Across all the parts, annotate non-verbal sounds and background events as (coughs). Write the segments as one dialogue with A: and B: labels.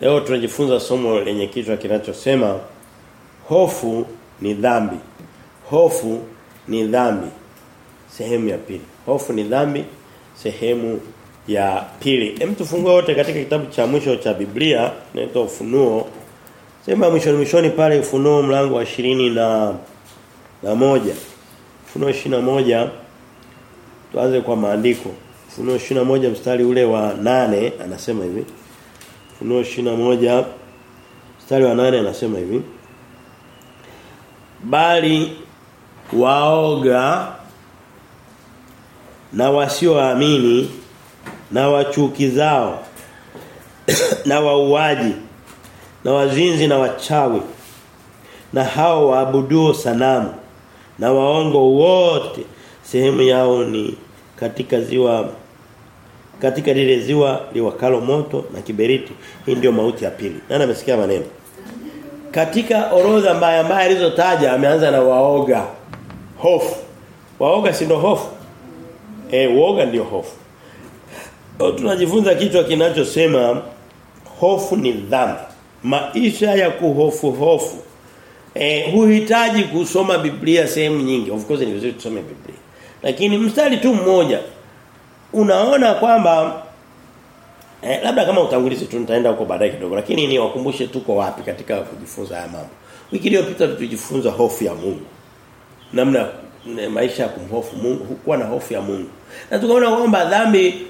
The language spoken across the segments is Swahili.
A: Leo tunajifunza somo lenye kichwa kinachosema hofu ni dhambi. Hofu ni dhambi. Sehemu ya pili. Hofu ni dhambi sehemu ya pili. Hem tufungue wote katika kitabu cha mwisho cha Biblia, inaitwa Ufunuo. Sema mwisho mwishoni pale Ufunuo mlango wa ishirini na na moja. Ufunuo 21 tuanze kwa maandiko. Ufunuo 21 mstari ule wa nane anasema hivi. Ufunuo 21 mstari wa 8 anasema hivi. Bali waoga na wasioamini na wachuki zao (coughs) na wauaji na wazinzi na wachawi na hao waabuduo sanamu na waongo wote sehemu yao ni katika ziwa katika lile ziwa liwakalo moto na kiberiti. Hii ndio mauti ya pili. Nani amesikia maneno? Katika orodha mbaya mbaya alizotaja ameanza na waoga. Hofu. Waoga si ndio hofu? Eh uoga ndio hofu. Tunajifunza kichwa kinachosema hofu ni dhambi. Maisha ya kuhofu hofu. Eh huhitaji kusoma Biblia sehemu nyingi. Of course ni vizuri tusome Biblia. Lakini mstari tu mmoja unaona kwamba eh, labda kama utangulizi tu nitaenda huko baadaye kidogo lakini ni wakumbushe tuko wapi katika kujifunza haya mambo. Wiki iliyopita tulijifunza hofu ya Mungu. Namna maisha ya kumhofu Mungu kuwa na hofu ya Mungu. Na tukaona kwamba dhambi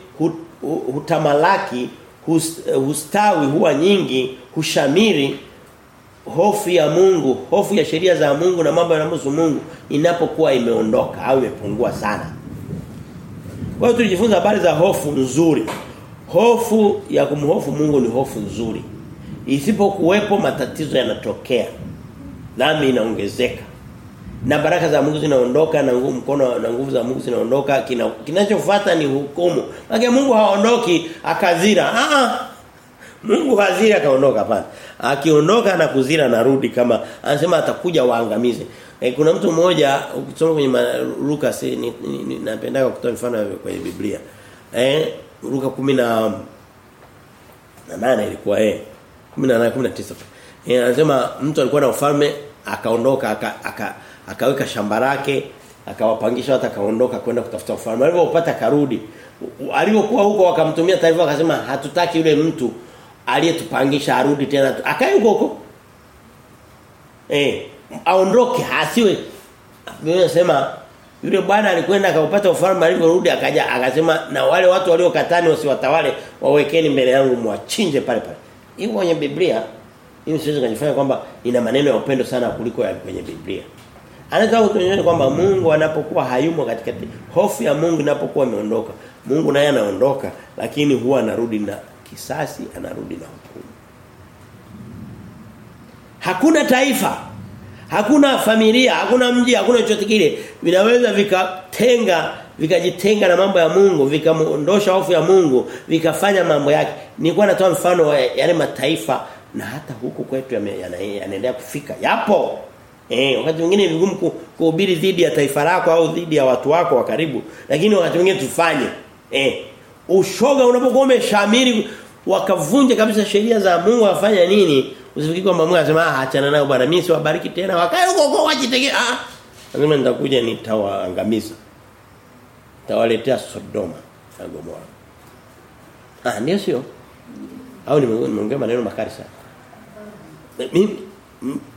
A: hutamalaki hustawi huwa nyingi hushamiri hofu ya Mungu hofu ya sheria za Mungu na mambo yanayomhusu Mungu inapokuwa imeondoka au imepungua sana kwa hiyo tulijifunza habari za hofu nzuri. Hofu ya kumhofu Mungu ni hofu nzuri. Isipokuwepo matatizo yanatokea dhambi inaongezeka. Na baraka za Mungu zinaondoka na nguvu mkono na nguvu za Mungu zinaondoka kina, kinachofuata ni hukumu. Maana Mungu haondoki akazira. Ah. Mungu hazira akaondoka hapana. Akiondoka na kuzira narudi kama anasema atakuja waangamize e, kuna mtu mmoja ukisoma kwenye Luka si ni, napendaga kutoa mfano kwenye Biblia. Eh Luka 10 na na nane ilikuwa eh 18 19 eh anasema mtu alikuwa na ufalme akaondoka aka, aka akaweka shamba lake akawapangisha watu akaondoka kwenda kutafuta ufalme. Alipopata karudi alipokuwa huko wakamtumia taarifa akasema hatutaki yule mtu aliyetupangisha arudi tena akae huko huko. Eh aondoke hasiwe. Biblia inasema yule bwana alikwenda akaupata ufalme alivyorudi akaja akasema na wale watu waliokatani wasiwatawale wawekeni mbele yangu mwachinje pale pale. Hiyo kwenye Biblia hiyo siwezi kujifanya kwamba ina maneno ya upendo sana kuliko ya kwenye Biblia. Anataka kutuonyesha kwamba Mungu anapokuwa hayumo katika hofu ya Mungu inapokuwa imeondoka. Mungu naye anaondoka lakini huwa anarudi na kisasi anarudi na hukumu. Hakuna taifa hakuna familia hakuna mji hakuna chochote kile. Vinaweza vikatenga vikajitenga na mambo ya Mungu vikamuondosha hofu ya Mungu vikafanya mambo yake. Nilikuwa natoa mfano wa yale mataifa na hata huku kwetu yanaendelea kufika. Yapo. Eh, wakati mwingine vigumu kuhubiri dhidi ya taifa lako au dhidi ya watu wako wa karibu, lakini wakati mwingine tufanye. Eh, ushoga unapokuwa umeshamiri wakavunja kabisa sheria za Mungu afanya nini? Usifikiri kwamba Mungu anasema ah achana nayo bwana mimi siwabariki tena wakae huko huko wajitegee ah. Lazima nitakuja nitawaangamiza. Tawaletea Sodoma na Gomora. Ah ndio sio? Au nimeongea maneno makali sana. Mimi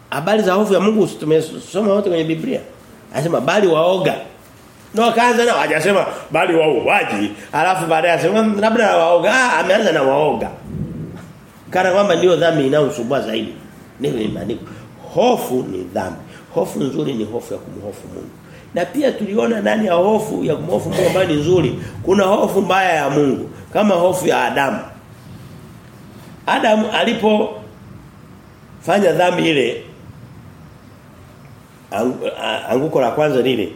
A: habari za hofu ya Mungu tumesoma wote kwenye Biblia. Anasema bali waoga. Na wakaanza na hajasema bali wauaji, alafu baadaye anasema labda waoga, ah, ameanza na waoga. Kana kwamba ndio dhambi inayosumbua zaidi. Ndivyo imeandikwa. Hofu ni dhambi. Hofu nzuri ni hofu ya kumhofu Mungu. Na pia tuliona ndani ya hofu ya kumhofu Mungu ambayo ni nzuri, kuna hofu mbaya ya Mungu, kama hofu ya Adamu. Adamu alipo fanya dhambi ile anguko la kwanza lile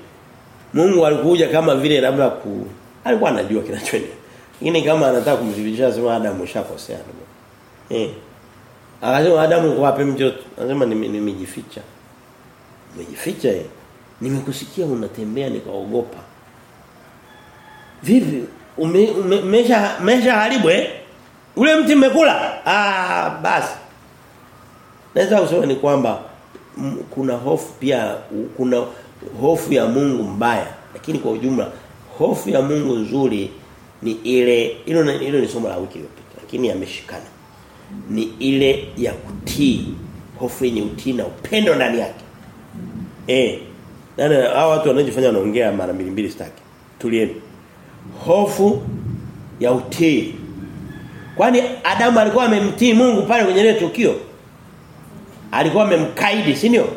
A: Mungu alikuja kama vile labda ku alikuwa anajua kinachoendelea. Lakini kama anataka kumdhibitisha sema Adamu ushakosea ndio. Eh. Akasema Adamu uko wapi mtoto? Anasema nimejificha. Nimejificha eh. Nimekusikia unatembea nikaogopa. Vipi? Ume, ume mesha mesha haribu eh? Ule mti mmekula? Ah basi. Naweza kusema ni kwamba kuna hofu pia kuna hofu ya Mungu mbaya lakini kwa ujumla hofu ya Mungu nzuri ni ile hilo ni somo la wiki iliyopita lakini yameshikana ni ile ya kutii. Hofu yenye utii na upendo ndani yake. Eh nani hao watu wanajifanya wanaongea mara mbili mbili sitaki. Tulieni. Hofu ya utii. Kwani Adamu alikuwa amemtii Mungu pale kwenye ile tukio? Alikuwa amemkaidi si ndio?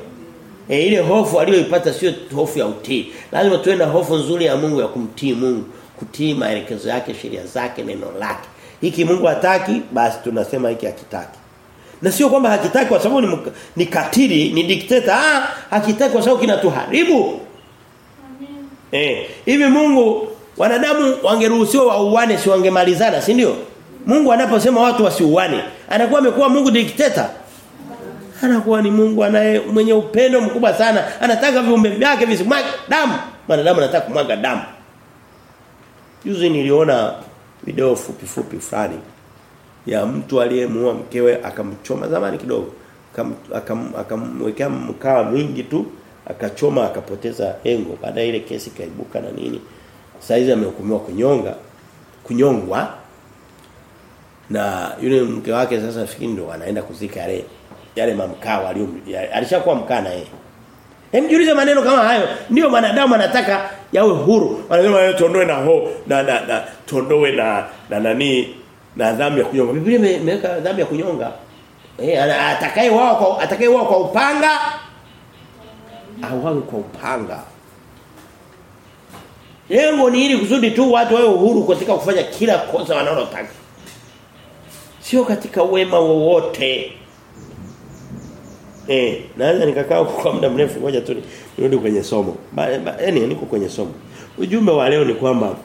A: E, ile hofu aliyoipata sio hofu ya utii. Lazima tuwe na hofu nzuri ya Mungu ya kumtii Mungu, kutii maelekezo yake, sheria zake, neno lake. Hiki Mungu hataki, basi tunasema hiki hakitaki. Na sio kwamba hakitaki kwa sababu ni, ni katili, ni dikteta. Ah, hakitaki kwa sababu kinatuharibu. amen Eh, hivi Mungu wanadamu wangeruhusiwa wauane si wangemalizana, si ndio? Mungu anaposema watu wasiuane, anakuwa amekuwa Mungu dikteta anakuwa ni Mungu anaye mwenye upendo mkubwa sana anataka viumbe vyake visimwage damu wanadamu anataka kumwaga damu juzi niliona video fupi fupi fulani ya mtu aliyemuua mkewe akamchoma zamani kidogo akamwekea akam, mkaa mwingi tu akachoma akapoteza engo baada ile kesi kaibuka na nini saizi amehukumiwa kunyonga kunyongwa na yule mke wake sasa fikiri ndo anaenda kuzika yale yale mamkaa walio alishakuwa mkaa na yeye. Hem jiulize maneno kama hayo ndio wanadamu anataka yawe huru. Wanasema tuondoe na ho na na, na tuondoe na na nani na dhambi ya kunyonga. Biblia imeweka dhambi ya kunyonga. Eh atakaye wao kwa atakaye wao kwa upanga awawe kwa upanga. Lengo ni ili kusudi tu watu wawe uhuru katika kufanya kila kosa wanalotaka. Sio katika wema wowote. Eh, naweza nikakaa kwa muda mrefu ngoja tu nirudi kwenye somo. Yaani niko kwenye somo. Ujumbe wa leo ni kwamba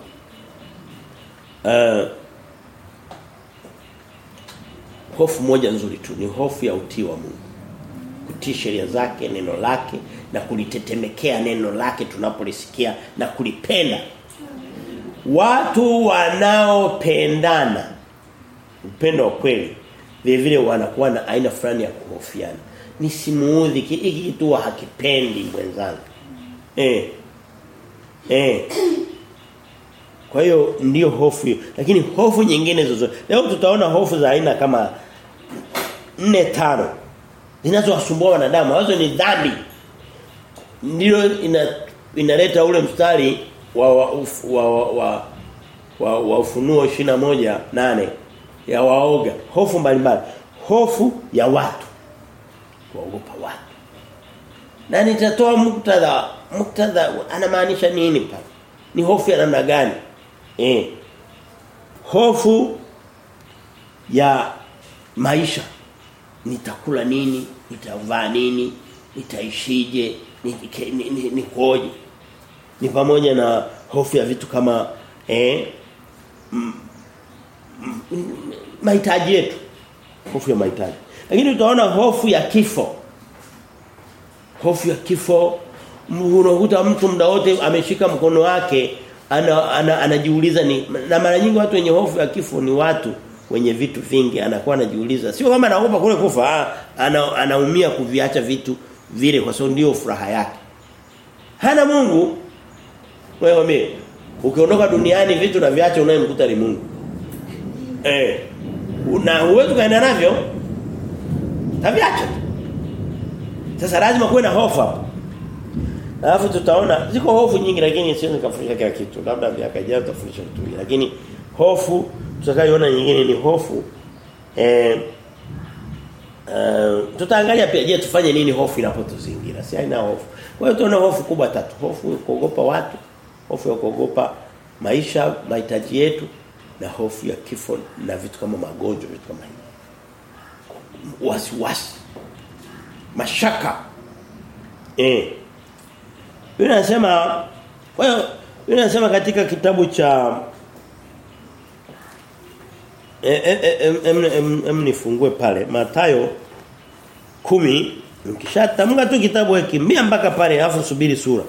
A: uh, hofu moja nzuri tu ni hofu ya utii wa Mungu. Kutii sheria zake, neno lake na kulitetemekea neno lake tunapolisikia na kulipenda. Watu wanaopendana upendo wa kweli vile vile wanakuwa na aina fulani ya kuhofiana nisimuudhi hiki kitu hakipendi mwenzangu. Eh. Eh. Kwa hiyo ndio hofu hiyo. Lakini hofu nyingine zozote leo tutaona hofu za aina kama nne tano. Zinazowasumbua wanadamu. Hizo ni dhambi. Ndio ina, inaleta ule mstari wa wa wa, wa, wa, wa, wa ufunuo 21 nane. Ya waoga. Hofu mbalimbali. Hofu ya watu kuogopa watu. Na nitatoa muktadha muktadha anamaanisha nini pa ni hofu ya namna gani? Eh hofu ya maisha. Nitakula nini? Nitavaa nini? Nitaishije? Nikoje ni, ni, ni, ni, ni pamoja na hofu ya vitu kama eh mahitaji yetu. Hofu ya mahitaji lakini utaona hofu ya kifo. Hofu ya kifo. Unakuta mtu muda wote ameshika mkono wake ana, ana, anajiuliza ni na mara nyingi watu wenye hofu ya kifo ni watu wenye vitu vingi anakuwa anajiuliza. Sio kama anaogopa kule kufa ana, anaumia kuviacha vitu vile kwa sababu ndio furaha yake. Hana Mungu. Wewe mimi ukiondoka duniani vitu na viacha unayemkuta ni Mungu. Eh na uwezo kaenda navyo taviacha sasa lazima kuwe na hofu hapo. Alafu tutaona ziko hofu nyingi lakini sio nikafundisha kila kitu. Labda miaka ijayo tutafundisha vitu lakini hofu tutakayoona nyingine ni hofu. Eh Uh, tutaangalia pia je tufanye nini hofu inapotuzingira? Si haina hofu. Kwa hiyo tuna hofu kubwa tatu. Hofu ya kuogopa watu hofu ya kuogopa maisha mahitaji yetu na hofu ya kifo na vitu kama magonjwa vitu kama hivyo wasiwasi mashaka. Eh. Yule anasema kwa hiyo anasema katika kitabu cha em nifungue pale Mathayo kumi. Ukishatamka tu kitabu kimbia mpaka pale afu subiri sura.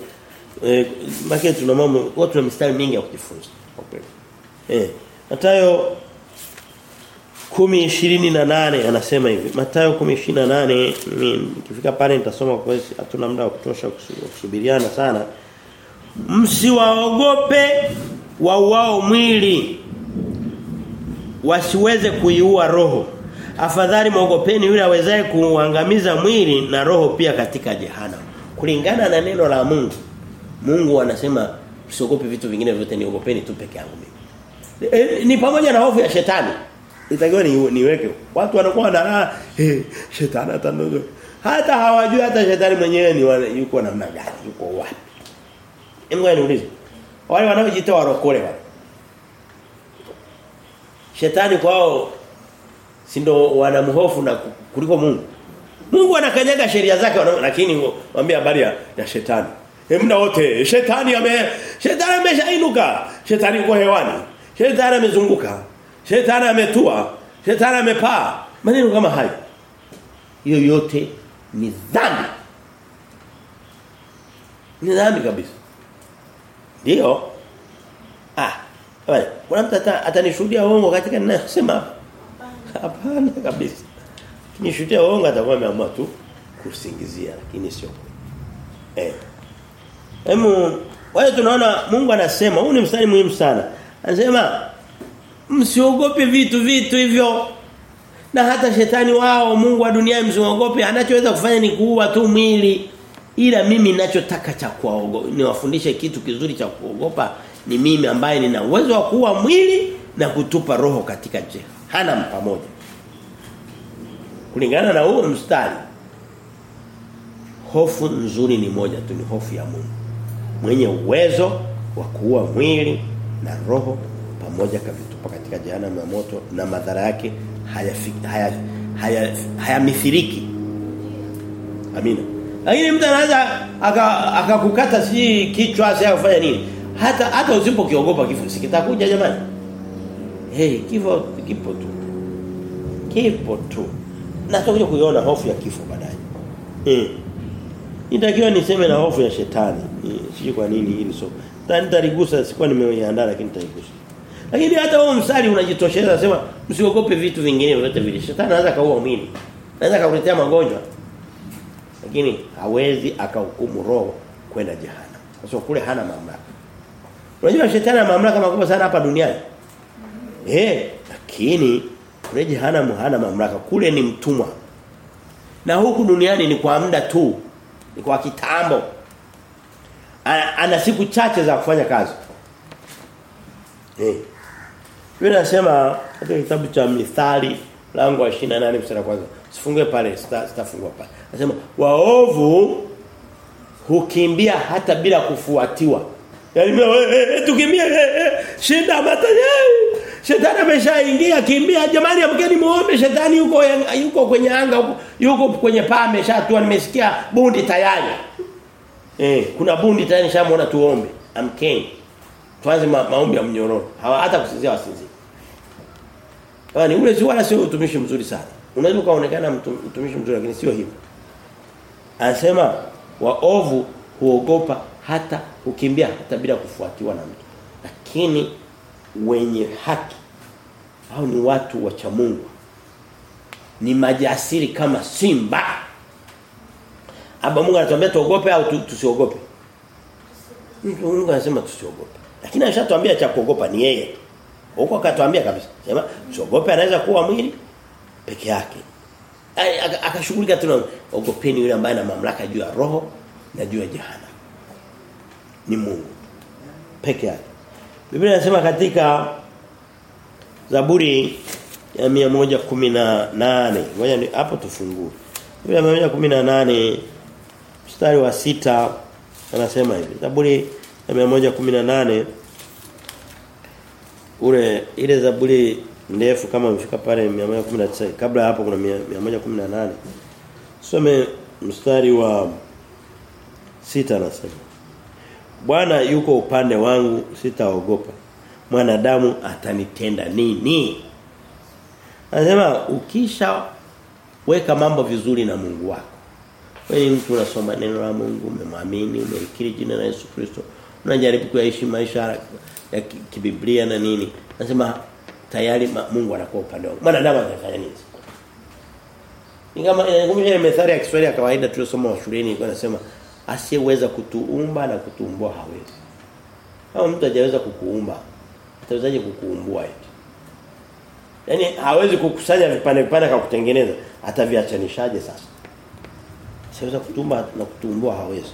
A: Eh maki tuna mambo watu wa mistari mingi ya kujifunza. Kweli. Eh Mathayo 10:28 anasema hivi. Mathayo 10:28 nikifika pale nitasoma kwa sababu hatuna muda wa kutosha kusubiriana sana. Msiwaogope wauao mwili wasiweze kuiua roho. Afadhali mwogopeni yule awezaye kuangamiza mwili na roho pia katika jehana Kulingana na neno la Mungu. Mungu anasema msiogope vitu vingine vyote niogopeni tu peke yangu mimi. E, ni pamoja na hofu ya shetani. Itakiwa ni, niweke. Watu wanakuwa na hey, shetani atanozo. Hata hawajui hata shetani mwenyewe ni wale, yuko namna gani, yuko wapi. Hebu niulize. Wale wanaojitoa warokole wale. Shetani kwao si ndo wanamhofu na kuliko Mungu. Mungu anakanyaga sheria zake lakini mwambie habari ya shetani. emna wote shetani ame shetani ameshainuka. Shetani yuko hewani. Shetani amezunguka. Shetani ametua. Shetani amepaa. Maneno kama hayo. Hiyo yote ni dhambi. Ni dhambi kabisa. Ndio. Ah. Bwana, kuna mtu atanishuhudia uongo katika ninayosema. Hapana kabisa. Kinishuhudia uongo atakuwa ameamua tu kusingizia lakini sio. Eh. Hemu wewe tunaona Mungu anasema, huu ni mstari muhimu sana. Anasema msiogope vitu vitu hivyo. Na hata shetani wao Mungu wa duniani msiogope, anachoweza kufanya ni kuua tu mwili. Ila mimi ninachotaka cha kuogopa, niwafundishe kitu kizuri cha kuogopa ni mimi ambaye nina uwezo wa kuua mwili na kutupa roho katika jehanamu pamoja. Kulingana na huo mstari hofu nzuri ni moja tu ni hofu ya Mungu. Mwenye uwezo wa kuua mwili na roho pamoja kavitupa katika jehanamu ya moto na madhara yake hayamithiriki. Haya, haya, Amina. Lakini mtu anaweza akakukata aka si kichwa sasa nini? Hata hata usipokiogopa kifo sikitakuja jamani. Hey, kifo kipo tu. Kipo tu. Na kuiona hofu ya kifo baadaye. Eh. Nitakiwa niseme na hofu ya shetani. Sijui kwa nini hili so. Nitaligusa sikuwa nimeiandaa lakini nitaigusa. Lakini hata huo msali unajitosheleza sema msiogope vitu vingine vyote vile. Shetani anaweza kaua mwili. Anaweza kukuletea magonjwa. Lakini hawezi akahukumu roho kwenda jehanamu. Kwa sababu kule hana mamlaka. Unajua shetani ana mamlaka makubwa sana hapa duniani. Eh, lakini kule jehanamu hana mamlaka. Kule ni mtumwa. Na huku duniani ni kwa muda tu. Ni kwa kitambo. Ana, ana siku chache za kufanya kazi. Eh. Biblia inasema katika kitabu cha Mithali lango wa 28 mstari wa kwanza. Sifungue pale, sitafungua pale. Anasema waovu hukimbia hata bila kufuatiwa. Yaani mimi wewe tukimbie shinda Hey. Shetani ameshaingia kimbia jamani amkeni muombe shetani yuko yuko kwenye anga yuko, kwenye paa ameshatua nimesikia bundi tayari. Eh kuna bundi tayari nishamuona tuombe. Amkeni. Tuanze ma, maombi ya mnyororo. Hawa hata kusinzia Yaani ule si wala sio utumishi mzuri sana. Unaweza kaonekana mtumishi mzuri lakini sio hivyo. Anasema waovu huogopa hata hukimbia hata bila kufuatiwa na mtu. Lakini wenye haki au ni watu wa cha Mungu ni majasiri kama simba. Aba Mungu anatuambia tuogope au tusiogope? Mungu anasema tusiogope. Lakini anashatuambia cha kuogopa ni yeye. Huko akatuambia kabisa. Sema usiogope anaweza kuwa mwili peke yake. Akashughulika tu ogopeni yule ambaye ana mamlaka juu ya roho na juu ya jehanamu. Ni Mungu peke yake. Biblia inasema katika Zaburi ya 118. Ngoja ni hapo tufungue. Biblia ya 118 mstari wa sita anasema hivi. Zaburi ya 118 ule ile Zaburi ndefu kama mfika pale 119 kabla hapo kuna 118 some mstari wa sita anasema Bwana yuko upande wangu sitaogopa. Mwanadamu atanitenda nini? Anasema ukisha weka mambo vizuri na Mungu wako. Wewe mtu unasoma neno la Mungu umemwamini umeikiri jina la Yesu Kristo unajaribu kuyaishi maisha ya kibiblia na nini nasema tayari Mungu anakuwa upande wangu. Mwanadamu atafanya nini? Ni kama inakumbusha ile methali ya Kiswahili ya kawaida tuliosoma shuleni ilikuwa inasema asiyeweza kutuumba na kutumbua hawezi. Kama mtu hajaweza kukuumba, atawezaje kukuumbua eti? Yaani hawezi kukusanya vipande vipande akakutengeneza, ataviachanishaje sasa? Siweza kutumba na kutumbua hawezi.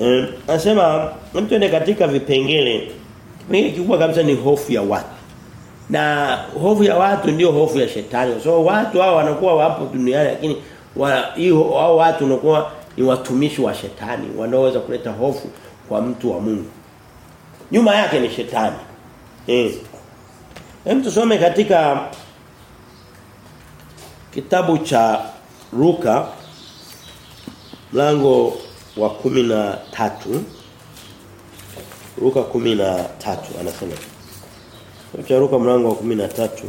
A: Eh, anasema mtu ende katika vipengele. Kipengele kikubwa kabisa ni hofu ya watu. Na hofu ya watu ndio hofu ya shetani. So watu hao wanakuwa wapo duniani lakini hiyo hao watu wanakuwa ni watumishi wa shetani wanaoweza kuleta hofu kwa mtu wa Mungu. Nyuma yake ni shetani. Eh. Hem tusome katika kitabu cha ruka mlango wa kumi na tatu. Luka kumi na tatu anasema. Cha Luka mlango wa kumi na tatu.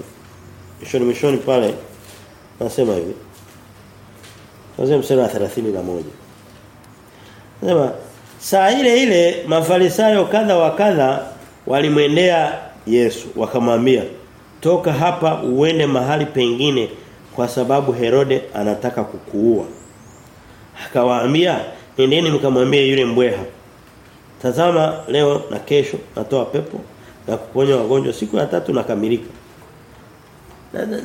A: Mishoni mishoni pale anasema hivi. Anasema mstari wa 31 Anasema saa ile ile mafarisayo kadha wa kadha walimwendea Yesu wakamwambia toka hapa uende mahali pengine kwa sababu Herode anataka kukuua akawaambia nendeni mkamwambie yule mbweha tazama leo na kesho natoa pepo na kuponya wagonjwa siku ya tatu nakamilika.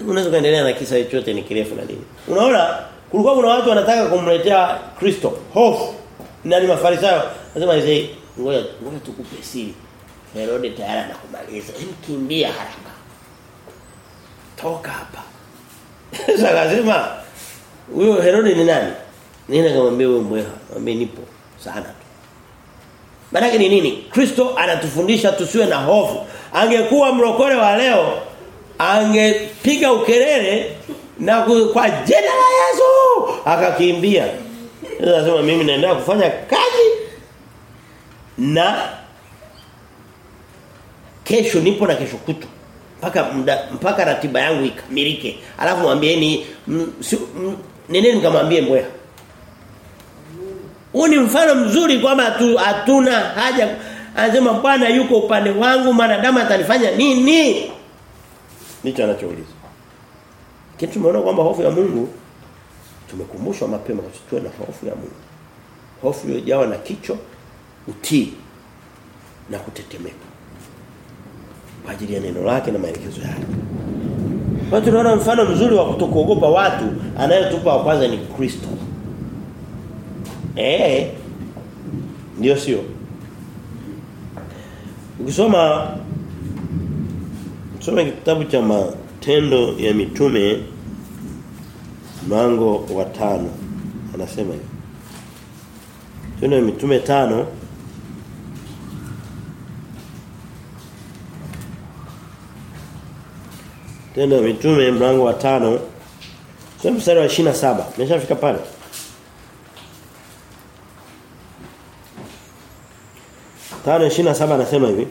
A: Unaweza kuendelea na kisa chochote ni kirefu na nini. Unaona kulikuwa kuna watu wanataka kumletea Kristo hofu. Na ni mafarisayo nasema hizi ngoja ngoja tukupe siri. Herode tayari anakumaliza kimbia haraka. Toka hapa. (laughs) Sasa lazima huyo Herode ni nani nini akamwambia wewe mbweha mwambie nipo sana tu Maana ni nini? Kristo anatufundisha tusiwe na hofu. Angekuwa mrokore wa leo angepiga ukelele na kwa jina la Yesu akakimbia. Sasa nasema mimi naendelea kufanya kazi na kesho nipo na kesho kutu mpaka mda, mpaka ratiba yangu ikamilike. Alafu mwambieni neneni mkamwambie mbweha. Huu ni mfano mzuri kwamba hatuna haja anasema Bwana yuko upande wangu mwanadamu atanifanya nini? Nicho anachouliza. Kitu tumeona kwamba hofu ya Mungu tumekumbushwa mapema tuwe na hofu ya Mungu. Hofu iliyojawa na kicho, utii na kutetemeka. Kwa ajili ya neno lake na maelekezo yake. Kwa tunaona mfano mzuri wa kutokuogopa watu anayotupa wa kwanza ni Kristo. Eh. Ndio sio. Ukisoma Tusome kitabu cha matendo ya mitume mlango wa tano anasema hivi. Tendo ya mitume tano Tendo ya mitume mlango wa tano Soma mstari wa 27. Nimeshafika pale. Tano ishirini saba anasema hivi.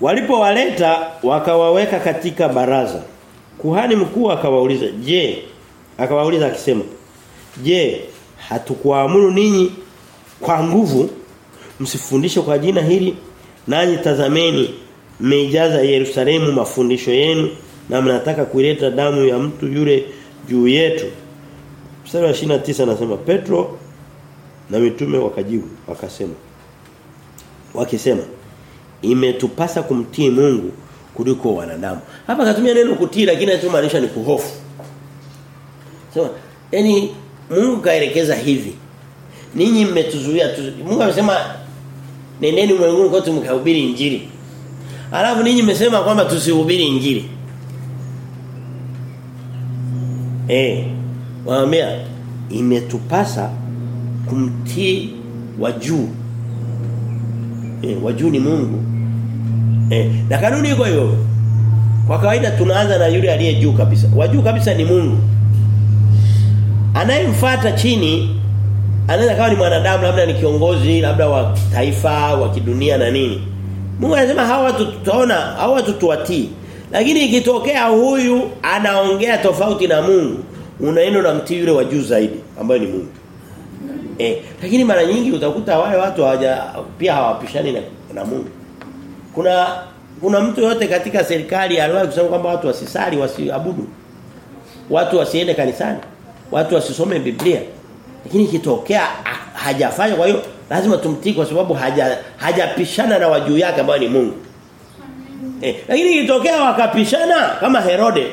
A: Walipowaleta wakawaweka katika baraza. Kuhani mkuu akawauliza, "Je, akawauliza akisema, "Je, hatukuamuru ninyi kwa nguvu msifundishe kwa jina hili? Nanyi tazameni, mmeijaza Yerusalemu mafundisho yenu na mnataka kuileta damu ya mtu yule juu yetu." Mstari wa 29 anasema Petro na mitume wakajibu wakasema wakisema imetupasa kumtii Mungu kuliko wanadamu. Hapa katumia neno kutii lakini anachomaanisha ni kuhofu. Sema, so, yani Mungu kaelekeza hivi. Ninyi mmetuzuia tu. Mungu amesema nendeni ulimwenguni kote mkahubiri injili. Alafu ninyi mmesema kwamba tusihubiri injili. Eh, waambia imetupasa kumtii wa juu eh, wajuu ni Mungu. Eh, na kanuni iko hiyo. Kwa kawaida tunaanza na yule aliye juu kabisa. Wajuu kabisa ni Mungu. Anayemfuata chini anaweza kawa ni mwanadamu labda ni kiongozi labda wa taifa, wa kidunia na nini. Mungu anasema hawa watu tutaona, hawa watu tuwatii. Lakini ikitokea huyu anaongea tofauti na Mungu, unaenda na mtii yule wa juu zaidi ambaye ni Mungu. Eh, lakini mara nyingi utakuta wale watu hawaja pia hawapishani na, na Mungu. Kuna kuna mtu yote katika serikali aliwahi kusema kwamba watu wasisali wasiabudu. Watu wasiende kanisani. Watu wasisome Biblia. Lakini ikitokea hajafanya kwa hiyo lazima tumtii kwa sababu haja hajapishana na wajuu yake ambao ni Mungu. Eh, lakini ikitokea wakapishana kama Herode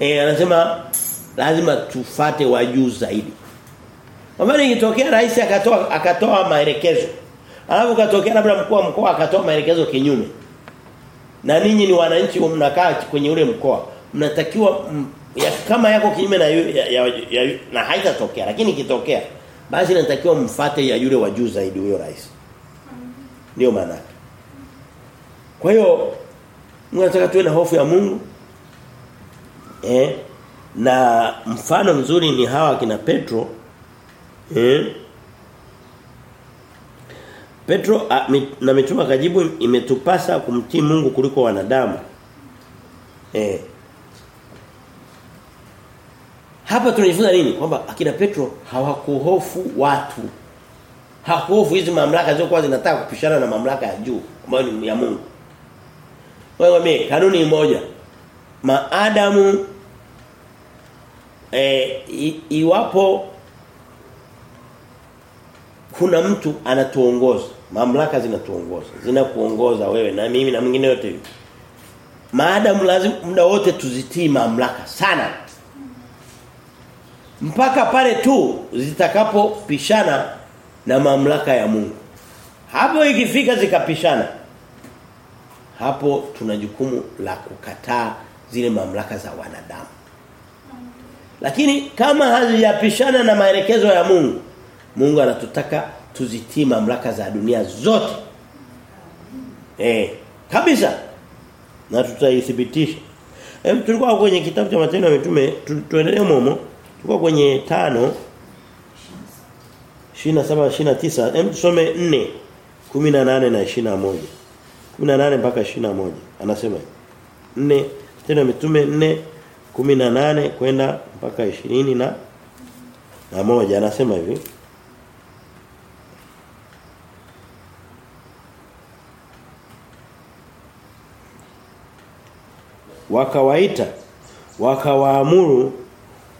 A: eh, anasema lazima tufate wajuu zaidi kwa maana ikitokea rais akatoa akatoa maelekezo. Alafu katokea labda mkuu wa mkoa akatoa maelekezo kinyume. Na ninyi ni wananchi mnakaa kwenye ule mkoa. Mnatakiwa ya, kama yako kinyume na yu, ya, ya, ya, na haitatokea. Lakini ikitokea basi natakiwa mfate ya yule wa juu zaidi huyo rais. Ndio maana kwa hiyo mnataka tuwe na hofu ya Mungu. Eh? Na mfano mzuri ni hawa kina Petro eh Petro a, mit, na mitume kajibu imetupasa kumtii Mungu kuliko wanadamu. Eh. Hapa tunajifunza nini? Kwamba akina Petro hawakuhofu watu. Hakuhofu hizi mamlaka zilizokuwa zinataka kupishana na mamlaka ya juu ambayo ni ya Mungu. Wewe mimi kanuni moja. Maadamu eh, iwapo kuna mtu anatuongoza mamlaka zinatuongoza zinakuongoza wewe na mimi na mwingine yote maadamu lazima muda wote tuzitii mamlaka sana. Mpaka pale tu zitakapopishana na mamlaka ya Mungu. Hapo ikifika zikapishana hapo tuna jukumu la kukataa zile mamlaka za wanadamu. Lakini kama hazijapishana na maelekezo ya Mungu Mungu anatutaka tuzitii mamlaka za dunia zote. Eh, kabisa. Na tutaithibitisha. Hem tulikuwa kwenye kitabu cha Matendo ya Mitume, tu, tuendelee momo. Tulikuwa kwenye tano 27 29. Hem tusome 4 18 na 21. 18 mpaka 21. Anasema 4 tena Mitume 4 18 kwenda mpaka 20 na na moja anasema hivi wakawaita wakawaamuru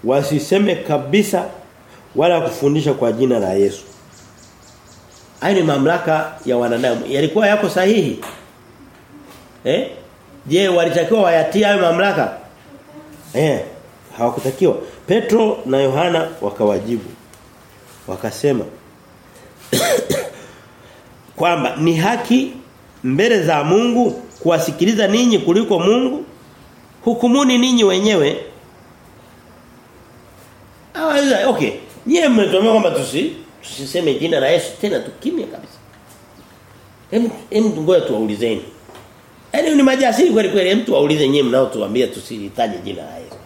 A: wasiseme kabisa wala kufundisha kwa jina la Yesu. Hayo ni mamlaka ya wanadamu. Yalikuwa yako sahihi? Eh? Je, walitakiwa wayatie hayo mamlaka? Eh, hawakutakiwa. Petro na Yohana wakawajibu. Wakasema (coughs) kwamba ni haki mbele za Mungu kuwasikiliza ninyi kuliko Mungu hukumuni ninyi wenyewe. Aweza okay. Nyie mmetuambia kwamba tusi tusiseme jina la Yesu tena tukimya kabisa. Hem hem ngoja tuwaulizeni. Yaani ni majasiri kweli kweli. Mtu waulize nyie mnao tuambia tusitaje jina la Yesu.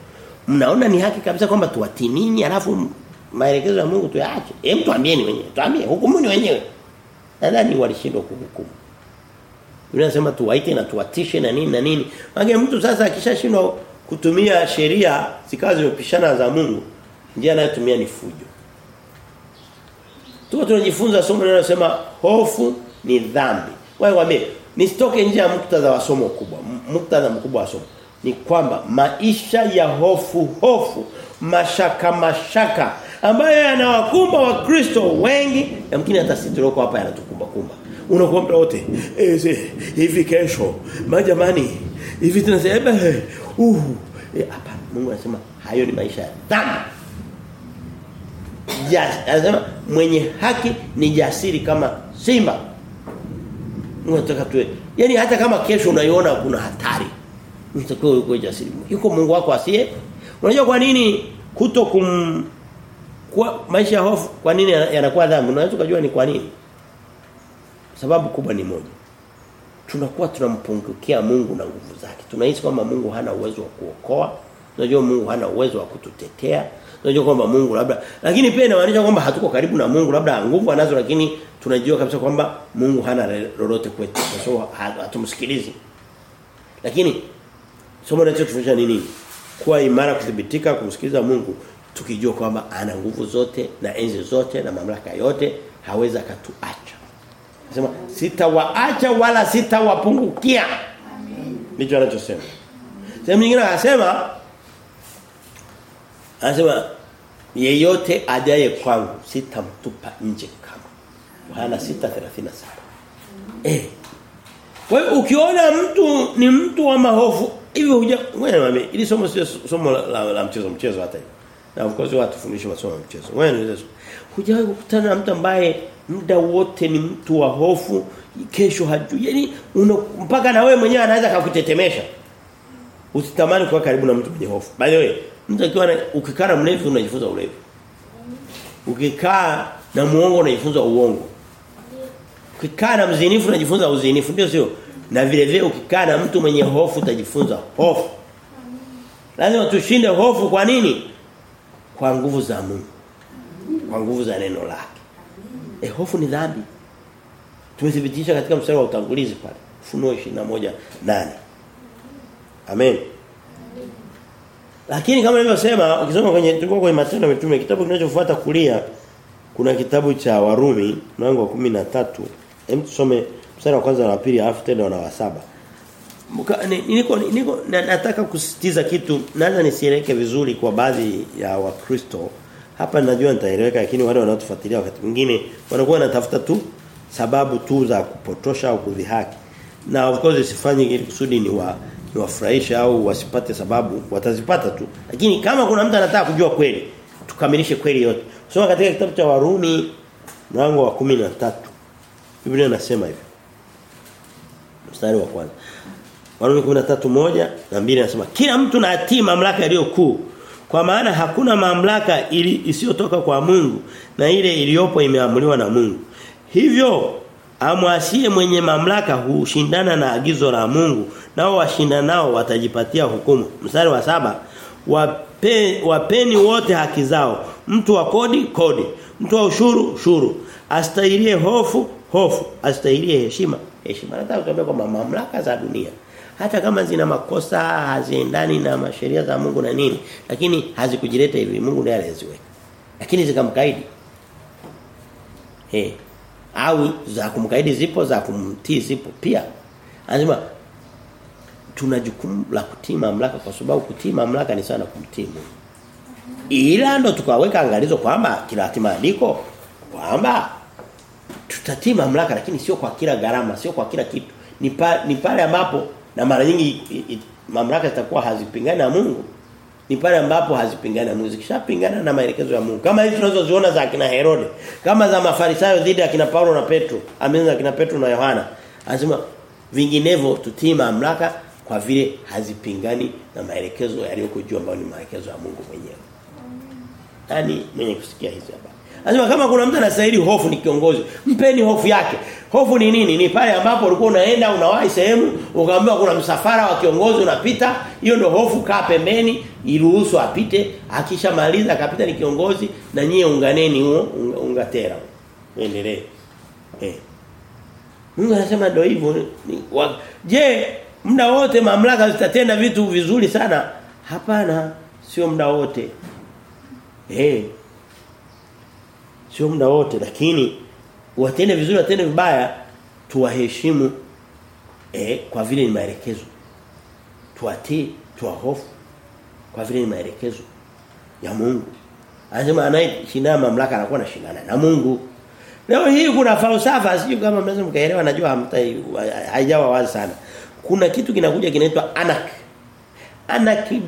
A: Mnaona ni haki kabisa kwamba tuwatii ninyi alafu maelekezo ya Mungu tuyaache? Hem tuambieni wenyewe. Tuambie hukumuni wenyewe. Nadhani walishindwa kuhukumu Biblia inasema tuwaite na tuwatishe na nini na nini. Maana mtu sasa akishashindwa kutumia sheria zikawa zimepishana za Mungu, njia anayotumia ni fujo. Tuko tunajifunza somo linalosema hofu ni dhambi. Wewe wame nisitoke nje ya muktadha wa somo kubwa. Muktadha mkubwa wa somo ni kwamba maisha ya hofu hofu, mashaka mashaka ambayo yanawakumba wakristo wengi, yamkini hata sisi tulioko hapa yanatukumba kumba unakuwa muda wote eh hivi kesho. Majamani hivi tunasema uh. Hapa e, Mungu anasema hayo ni maisha ya dhambi. Anasema mwenye haki ni jasiri kama simba. Mungu anataka tuwe yani hata kama kesho unaiona kuna hatari unatakiwa uwe jasiri. Yuko Mungu wako asiye. Unajua kwa nini kuto kum kwa maisha hofu kwa nini yanakuwa dhambi? Unaweza kujua ni kwa nini Sababu kubwa ni moja. Tunakuwa tunampungukia Mungu na nguvu zake. Tunahisi kwamba Mungu hana uwezo wa kuokoa. Tunajua Mungu hana uwezo wa kututetea. Tunajua kwamba Mungu labda lakini pia inamaanisha kwamba hatuko karibu na Mungu labda nguvu anazo lakini tunajua kabisa kwamba Mungu hana lolote kwetu. Kwa sababu hatumsikilizi. Lakini somo letu tufundisha nini? Kuwa imara kudhibitika kumsikiliza Mungu tukijua kwamba ana nguvu zote na enzi zote na mamlaka yote hawezi akatuacha Anasema sitawaacha wala sitawapungukia. Ndicho anachosema. Sehemu nyingine anasema anasema yeyote ajaye kwangu sitamtupa nje kama. Yohana 6:37. Eh. Kwa hiyo ukiona mtu ni mtu wa mahofu hivi huja wewe mami ili somo sio somo la, la, la mchezo mchezo hata hivi. Na of course watu fundishwe masomo ya mchezo. Wewe unaweza hujawahi kukutana na mtu ambaye muda wote ni mtu wa hofu kesho hajui. Yani mpaka na wewe mwenyewe anaweza kukutetemesha usitamani kuwa karibu na mtu mwenye hofu. By the way mtu akiwa ukikaa na mlevi unajifunza ulevi. Ukikaa na muongo unajifunza uongo. Ukikaa na mzinifu unajifunza uzinifu. Ndio sio? Na vile vile ukikaa na mtu mwenye hofu utajifunza hofu. Lazima tushinde hofu. Kwa nini? Kwa nguvu za Mungu kwa nguvu za neno lake. Eh hofu ni dhambi. Tumethibitisha katika mstari wa utangulizi pale. Funuo 21:8 Amen. Lakini kama nilivyosema ukisoma kwenye tulikuwa kwenye matendo mitume kitabu kinachofuata kulia kuna kitabu cha Warumi mlango wa 13 hem tusome mstari wa kwanza na pili alafu tena na wa saba. Niko niko nataka kusisitiza kitu. Naanza nisieleke vizuri kwa baadhi ya wakristo hapa najua nitaeleweka lakini wale wanaotufuatilia wakati mwingine wanakuwa wanatafuta tu sababu tu za kupotosha au kudhihaki. Na of course sifanyi ili kusudi ni wa niwafurahisha au wasipate sababu watazipata tu. Lakini kama kuna mtu anataka kujua kweli tukamilishe kweli yote. Soma katika kitabu cha Warumi mlango wa 13 Biblia inasema hivi. Mstari wa kwanza. Warumi 13:1 na 2 anasema kila mtu na atii mamlaka yaliyo kuu kwa maana hakuna mamlaka ili isiyotoka kwa Mungu na ile iliyopo imeamuliwa na Mungu. Hivyo amwasie mwenye mamlaka hushindana na agizo la Mungu nao washindanao watajipatia hukumu. Mstari wa saba wape, wapeni wote haki zao. Mtu wa kodi kodi. Mtu wa ushuru ushuru. Astahilie hofu hofu. Astahilie heshima. Heshima. Nataka kwamba mamlaka za dunia hata kama zina makosa haziendani na masheria za Mungu na nini lakini hazikujileta hivi Mungu ndiye aliziweka lakini zikamkaidi. Eh au za kumkaidi zipo za kumtii zipo. Pia anasema tuna jukumu la kutii mamlaka kwa sababu kutii mamlaka ni sana kumtii Mungu. Ila ndo tukaweka angalizo kwamba kila maandiko kwamba tutatii mamlaka lakini sio kwa kila gharama sio kwa kila kitu. Ni pale ambapo na mara nyingi mamlaka zitakuwa hazipingani na Mungu. Ni pale ambapo hazipingani na Mungu. Zikishapingana na maelekezo ya Mungu. Kama hizi tunazoziona za kina Herode. Kama za mafarisayo dhidi ya kina Paulo na Petro. Amenza kina Petro na Yohana. Anasema vinginevyo tutii mamlaka kwa vile hazipingani na maelekezo yaliyoko juu ambayo ni maelekezo ya Mungu mwenyewe. Nani mwenye kusikia hizi habari? Anasema kama kuna mtu anastahili hofu ni kiongozi, mpeni hofu yake. Hofu ni nini? Ni pale ambapo ulikuwa unaenda unawahi sehemu, ukaambiwa kuna msafara wa kiongozi unapita, hiyo ndio hofu kaa pembeni, iruhusu apite, akishamaliza akapita ni kiongozi na nyie unganeni huo ungatera. Endelee. Eh. Mungu anasema ndio hivyo. Je, muda wote mamlaka zitatenda vitu vizuri sana? Hapana, sio muda wote. Eh sio muda wote lakini watende vizuri watende vibaya tuwaheshimu eh kwa vile ni maelekezo. Tuati tuwahofu kwa vile ni maelekezo ya Mungu. Anasema anayeshindana mamlaka anakuwa anashindana na Mungu. Leo hii kuna falsafa sio kama mnaweza mkaelewa najua hamta haijawa wazi sana. Kuna kitu kinakuja kinaitwa anak. Anak ni,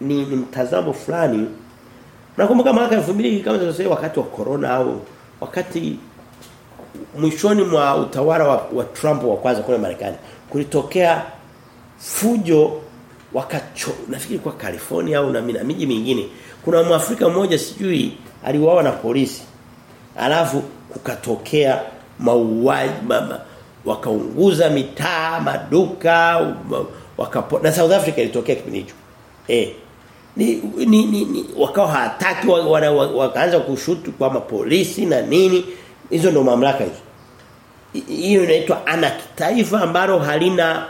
A: ni, ni mtazamo fulani. Nakumbuka mwaka 2000 kama tunasema wakati wa corona au wakati mwishoni mwa utawala wa, wa Trump wa kwanza kule Marekani kulitokea fujo wakacho nafikiri kwa California au na miji mingine. Kuna mwafrika mmoja sijui aliuawa na polisi alafu kukatokea mauaji mama wakaunguza mitaa maduka wakapo na South Africa ilitokea kipindi hicho. Eh ni, ni, ni, ni wakawa hataki wakaanza wa, wa, kushutu kwa mapolisi na nini hizo ndo mamlaka hizo hiyo inaitwa anakitaifa ambalo halina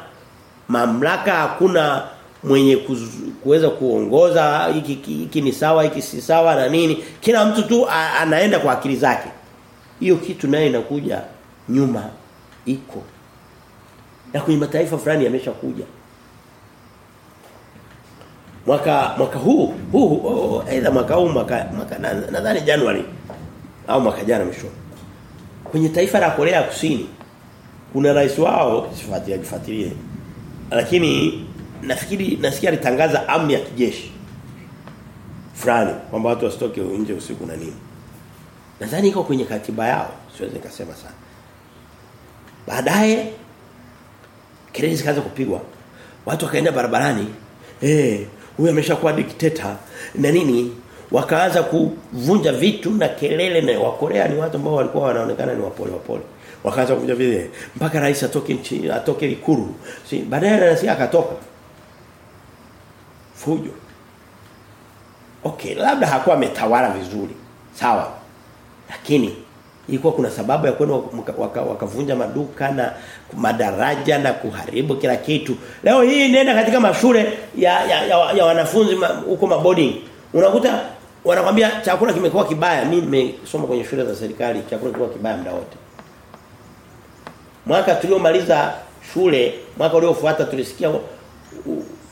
A: mamlaka hakuna mwenye kuweza kuongoza hiki ni sawa hiki si sawa na nini kila mtu tu a, anaenda kwa akili zake hiyo kitu naye inakuja nyuma iko. Na kwenye mataifa fulani yameshakuja. Mwaka mwaka huu huu aidha mwaka huu mwaka, mwaka nadhani na Januari au mwaka jana mwisho. Kwenye taifa la Korea Kusini kuna rais wao sifuatilie. Lakini nafikiri nasikia alitangaza amri ya kijeshi fulani kwamba watu wasitoke nje usiku na nini. Nadhani iko kwenye katiba yao, siwezi nikasema sana. Baadaye kelele zikaanza kupigwa. Watu wakaenda barabarani. Eh, huyu ameshakuwa dikteta na nini? Wakaanza kuvunja vitu na kelele na Wakorea ni watu ambao walikuwa wanaonekana ni wapole wapole. Wakaanza kuvunja vile mpaka rais atoke nchi atoke ikuru Si baadaye rais akatoka. Fujo. Okay, labda hakuwa ametawala vizuri. Sawa. Lakini ilikuwa kuna sababu ya kwenda wakavunja waka maduka na madaraja na kuharibu kila kitu. Leo hii nenda katika mashule ya ya, ya, ya wanafunzi huko ma, maboarding. Unakuta wanakwambia chakula kimekuwa kibaya. Mimi nimesoma kwenye shule za serikali, chakula kilikuwa kibaya muda wote. Mwaka tuliomaliza shule, mwaka uliofuata tulisikia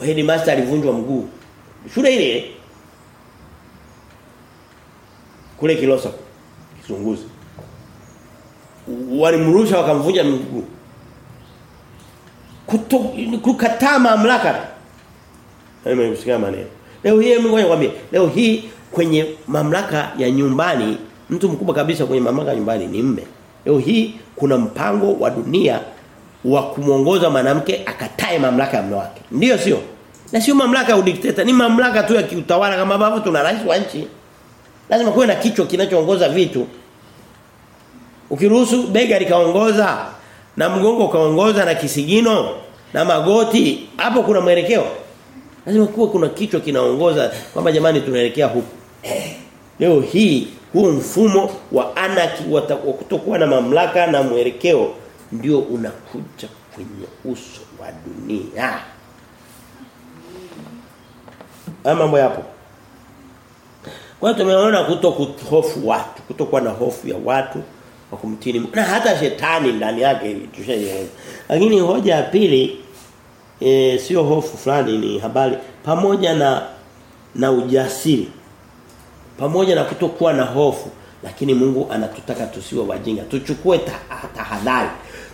A: headmaster alivunjwa mguu. Shule ile kule Kilosa kizunguzi walimrusha wakamvunja mguu kukataa mamlaka maneno leo hii Mungu anakuambia leo hii kwenye mamlaka ya nyumbani mtu mkubwa kabisa kwenye mamlaka ya nyumbani ni mme. Leo hii kuna mpango wa dunia wa kumuongoza mwanamke akatae mamlaka ya mume wake. Ndio sio? Na sio mamlaka ya udikteta ni mamlaka tu ya kiutawala. Kama ambavyo tuna rais wa nchi lazima kuwe na kichwa kinachoongoza vitu. Ukiruhusu bega likaongoza na mgongo kaongoza na kisigino na magoti, hapo kuna mwelekeo. Lazima kuwe kuna kichwa kinaongoza kwamba jamani tunaelekea huku. Leo hii huu mfumo wa anaki wa kutokuwa na mamlaka na mwelekeo ndio unakuja kwenye uso wa dunia. Haya mambo yapo. Kwa hiyo tumeona kutokuhofu watu, kutokuwa na hofu ya watu wa kumtini na hata shetani ndani yake tushaiona. Lakini hoja ya pili e, sio hofu fulani ni habari pamoja na na ujasiri. Pamoja na kutokuwa na hofu lakini Mungu anatutaka tusiwe wajinga. Tuchukue tahadhari.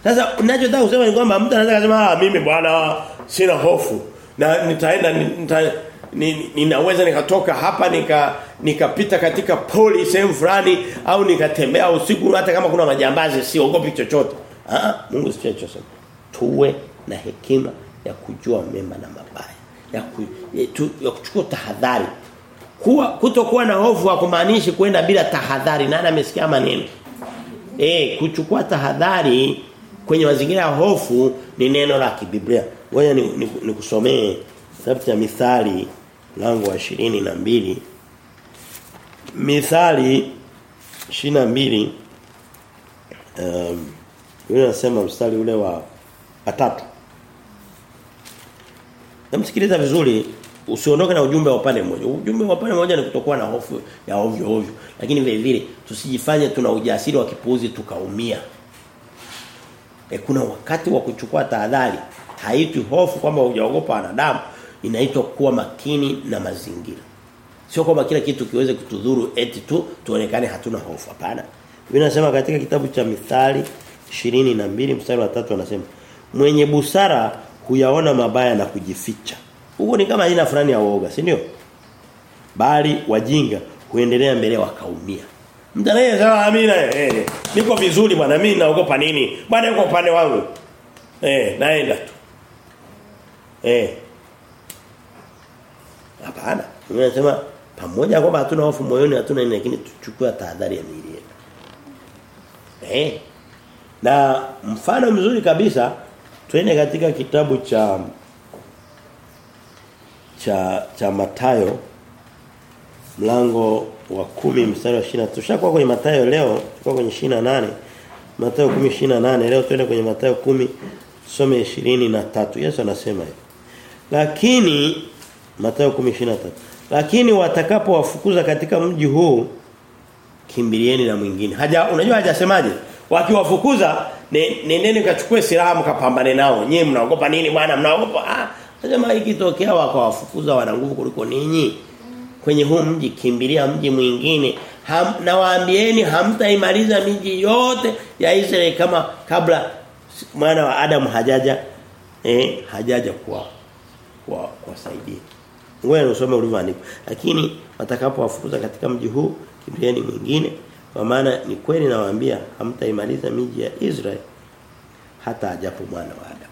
A: Sasa ninachotaka kusema ni kwamba mtu anaweza kusema ah mimi bwana sina hofu na nitaenda nita, ninaweza nikatoka hapa nika nikapita katika poli sehemu fulani au nikatembea usiku hata kama kuna majambazi siogopi chochote. Ah Mungu si chochote. Tuwe na hekima ya kujua mema na mabaya. Ya, ku, ya, tu, ya kuchukua tahadhari. Kuwa kutokuwa na hofu hakumaanishi kwenda bila tahadhari. Nani amesikia maneno? Eh kuchukua tahadhari kwenye mazingira ya hofu ni neno la kibiblia. Ngoja nikusomee ni, ni kitabu cha Mithali mlango wa ishirini na mbili Mithali 22 um yule anasema mstari ule wa watatu. Namsikiliza vizuri usiondoke na ujumbe wa upande mmoja. Ujumbe wa upande mmoja ni kutokuwa na hofu ya ovyo ovyo. Lakini vile vile tusijifanye tuna ujasiri wa kipuuzi tukaumia. E, kuna wakati wa kuchukua tahadhari. Haitwi hofu kwamba hujaogopa wanadamu, inaitwa kuwa makini na mazingira. Sio kwamba kila kitu kiweze kutudhuru eti tu tuonekane hatuna hofu hapana. Biblia inasema katika kitabu cha Mithali 22 mstari wa 3 anasema mwenye busara huyaona mabaya na kujificha. Huko ni kama aina fulani ya uoga, si ndio? Bali wajinga huendelea mbele wakaumia. Mtanaye sawa amina eh niko vizuri bwana mimi naogopa nini? Bwana yuko upande wangu. Eh naenda tu. Eh. Hapana. Unasema pamoja kwamba hatuna hofu moyoni hatuna nini lakini tuchukue tahadhari ya miili yetu. Eh. Na mfano mzuri kabisa twende katika kitabu cha cha cha Matayo mlango wa kumi mstari wa 20 tushakuwa kwenye Matayo leo tulikuwa kwenye 28 Matayo 10:28 leo twende kwenye Matayo 10 some 23 Yesu anasema hivi. Lakini Mathayo 10:23 lakini watakapowafukuza katika mji huu kimbilieni na mwingine. Haja unajua hajasemaje? Wakiwafukuza ne- nendeni kachukue silaha mkapambane nao. Nyie mnaogopa nini bwana? Mnaogopa ah Nasema ikitokea wakawafukuza wana nguvu kuliko ninyi kwenye huu mji kimbilia mji mwingine. Ham, na waambieni hamtaimaliza miji yote ya Israeli kama kabla mwana wa Adam hajaja eh hajaja kwa kwa kuwasaidia. Wewe usome ulivyoandikwa. Lakini watakapowafukuza katika mji huu kimbilieni mwingine kwa maana ni kweli nawaambia hamtaimaliza miji ya Israeli hata ajapo mwana wa Adam.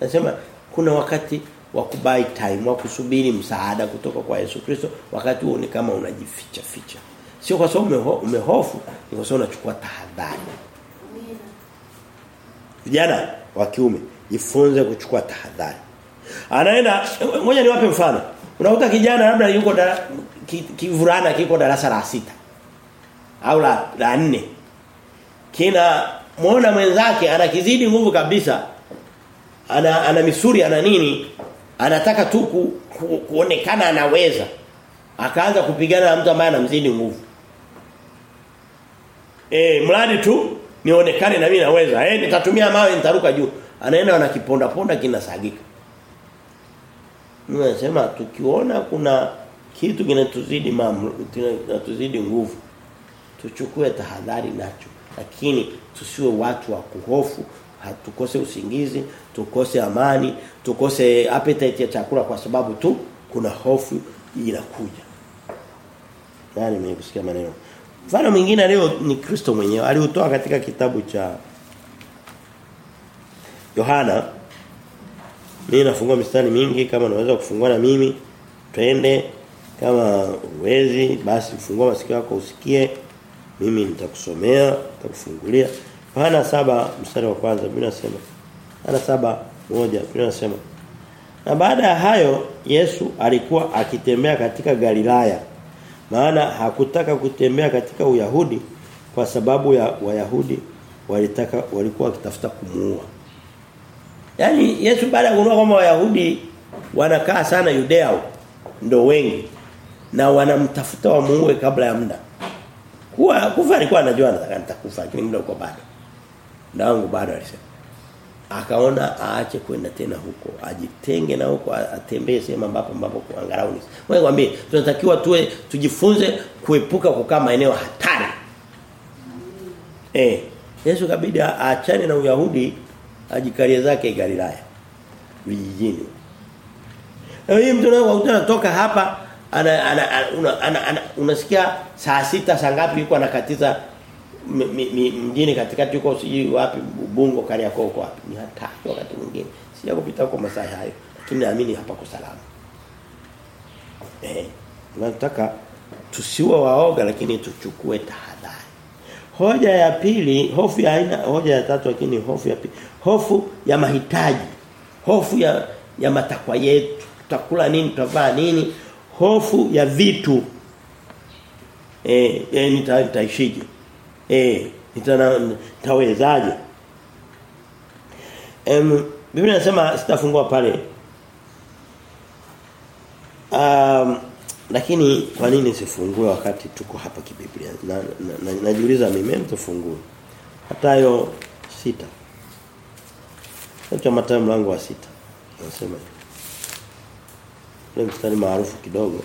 A: Nasema kuna wakati wa kubai time wa kusubiri msaada kutoka kwa Yesu Kristo wakati huo ni kama unajificha ficha. Sio kwa sababu umeho, umehofu, ni kwa sababu unachukua tahadhari. Vijana wa kiume jifunze kuchukua tahadhari. Anaenda ngoja niwape mfano. Unakuta kijana labda yuko da, ki, kiko darasa la sita au la la nne. Kina muona mwenzake anakizidi nguvu kabisa. Ana ana misuri ana nini? Anataka tu ku, ku, kuonekana anaweza. Akaanza kupigana na mtu ambaye anamzidi nguvu. Eh, mradi tu nionekane na mimi naweza. Eh, nitatumia mawe nitaruka juu. Anaenda wanakiponda ponda kinasagika. Mimi nasema tukiona kuna kitu kinatuzidi kinatuzidi nguvu. Tuchukue tahadhari nacho. Lakini tusiwe watu wa kuhofu, hatukose usingizi, tukose amani, tukose appetite ya chakula kwa sababu tu kuna hofu inakuja. Yaani nimekusikia maneno. Mfano mwingine leo ni Kristo mwenyewe aliutoa katika kitabu cha Yohana. Mimi nafungua mistari mingi kama unaweza kufungua na mimi twende kama uwezi basi fungua masikio yako usikie mimi nitakusomea nitakufungulia Yohana saba mstari wa kwanza Biblia inasema Yohana saba moja Biblia inasema Na baada ya hayo Yesu alikuwa akitembea katika Galilaya maana hakutaka kutembea katika Uyahudi kwa sababu ya Wayahudi walitaka walikuwa wakitafuta kumuua. Yaani Yesu baada ya kuona kwamba Wayahudi wanakaa sana Yudea ndo wengi na wanamtafuta wamuue kabla ya muda. Kuwa kufa alikuwa anajua anataka nitakufa lakini muda uko bado. Muda wangu bado alisema. Akaona aache kwenda tena huko, ajitenge na huko atembee sehemu ambapo ambapo angalau ni. Wewe kwambie tunatakiwa tuwe tujifunze kuepuka kukaa maeneo hatari. Eh, Yesu kabidi aachane na Uyahudi ajikalie zake Galilaya. Vijijini. Na hii mtu anaye kutoka hapa ana, ana, ana, una, ana, ana unasikia saa sita saa ngapi yuko anakatiza mjini katikati yuko sijui wapi Ubungo Kariakoo huko wapi. Ni hatari wakati mwingine. Sija kupita huko masaa hayo lakini naamini hapa kwa salama. Eh nataka tusiwe waoga lakini tuchukue tahadhari. Hoja ya pili hofu ya aina hoja ya tatu lakini hofu ya pili hofu ya mahitaji hofu ya ya matakwa yetu. Tutakula nini tutavaa nini? Hofu ya vitu. Eh, eh nita, nitaishije eh nitawezaje? Em Biblia inasema sitafungua pale. Um, lakini kwa nini sifungue wakati tuko hapa kibiblia? Najiuliza na, na, na mimi mtafungue hatayo sita. Sasa mlango wa sita. Anasema Ule mstari maarufu kidogo.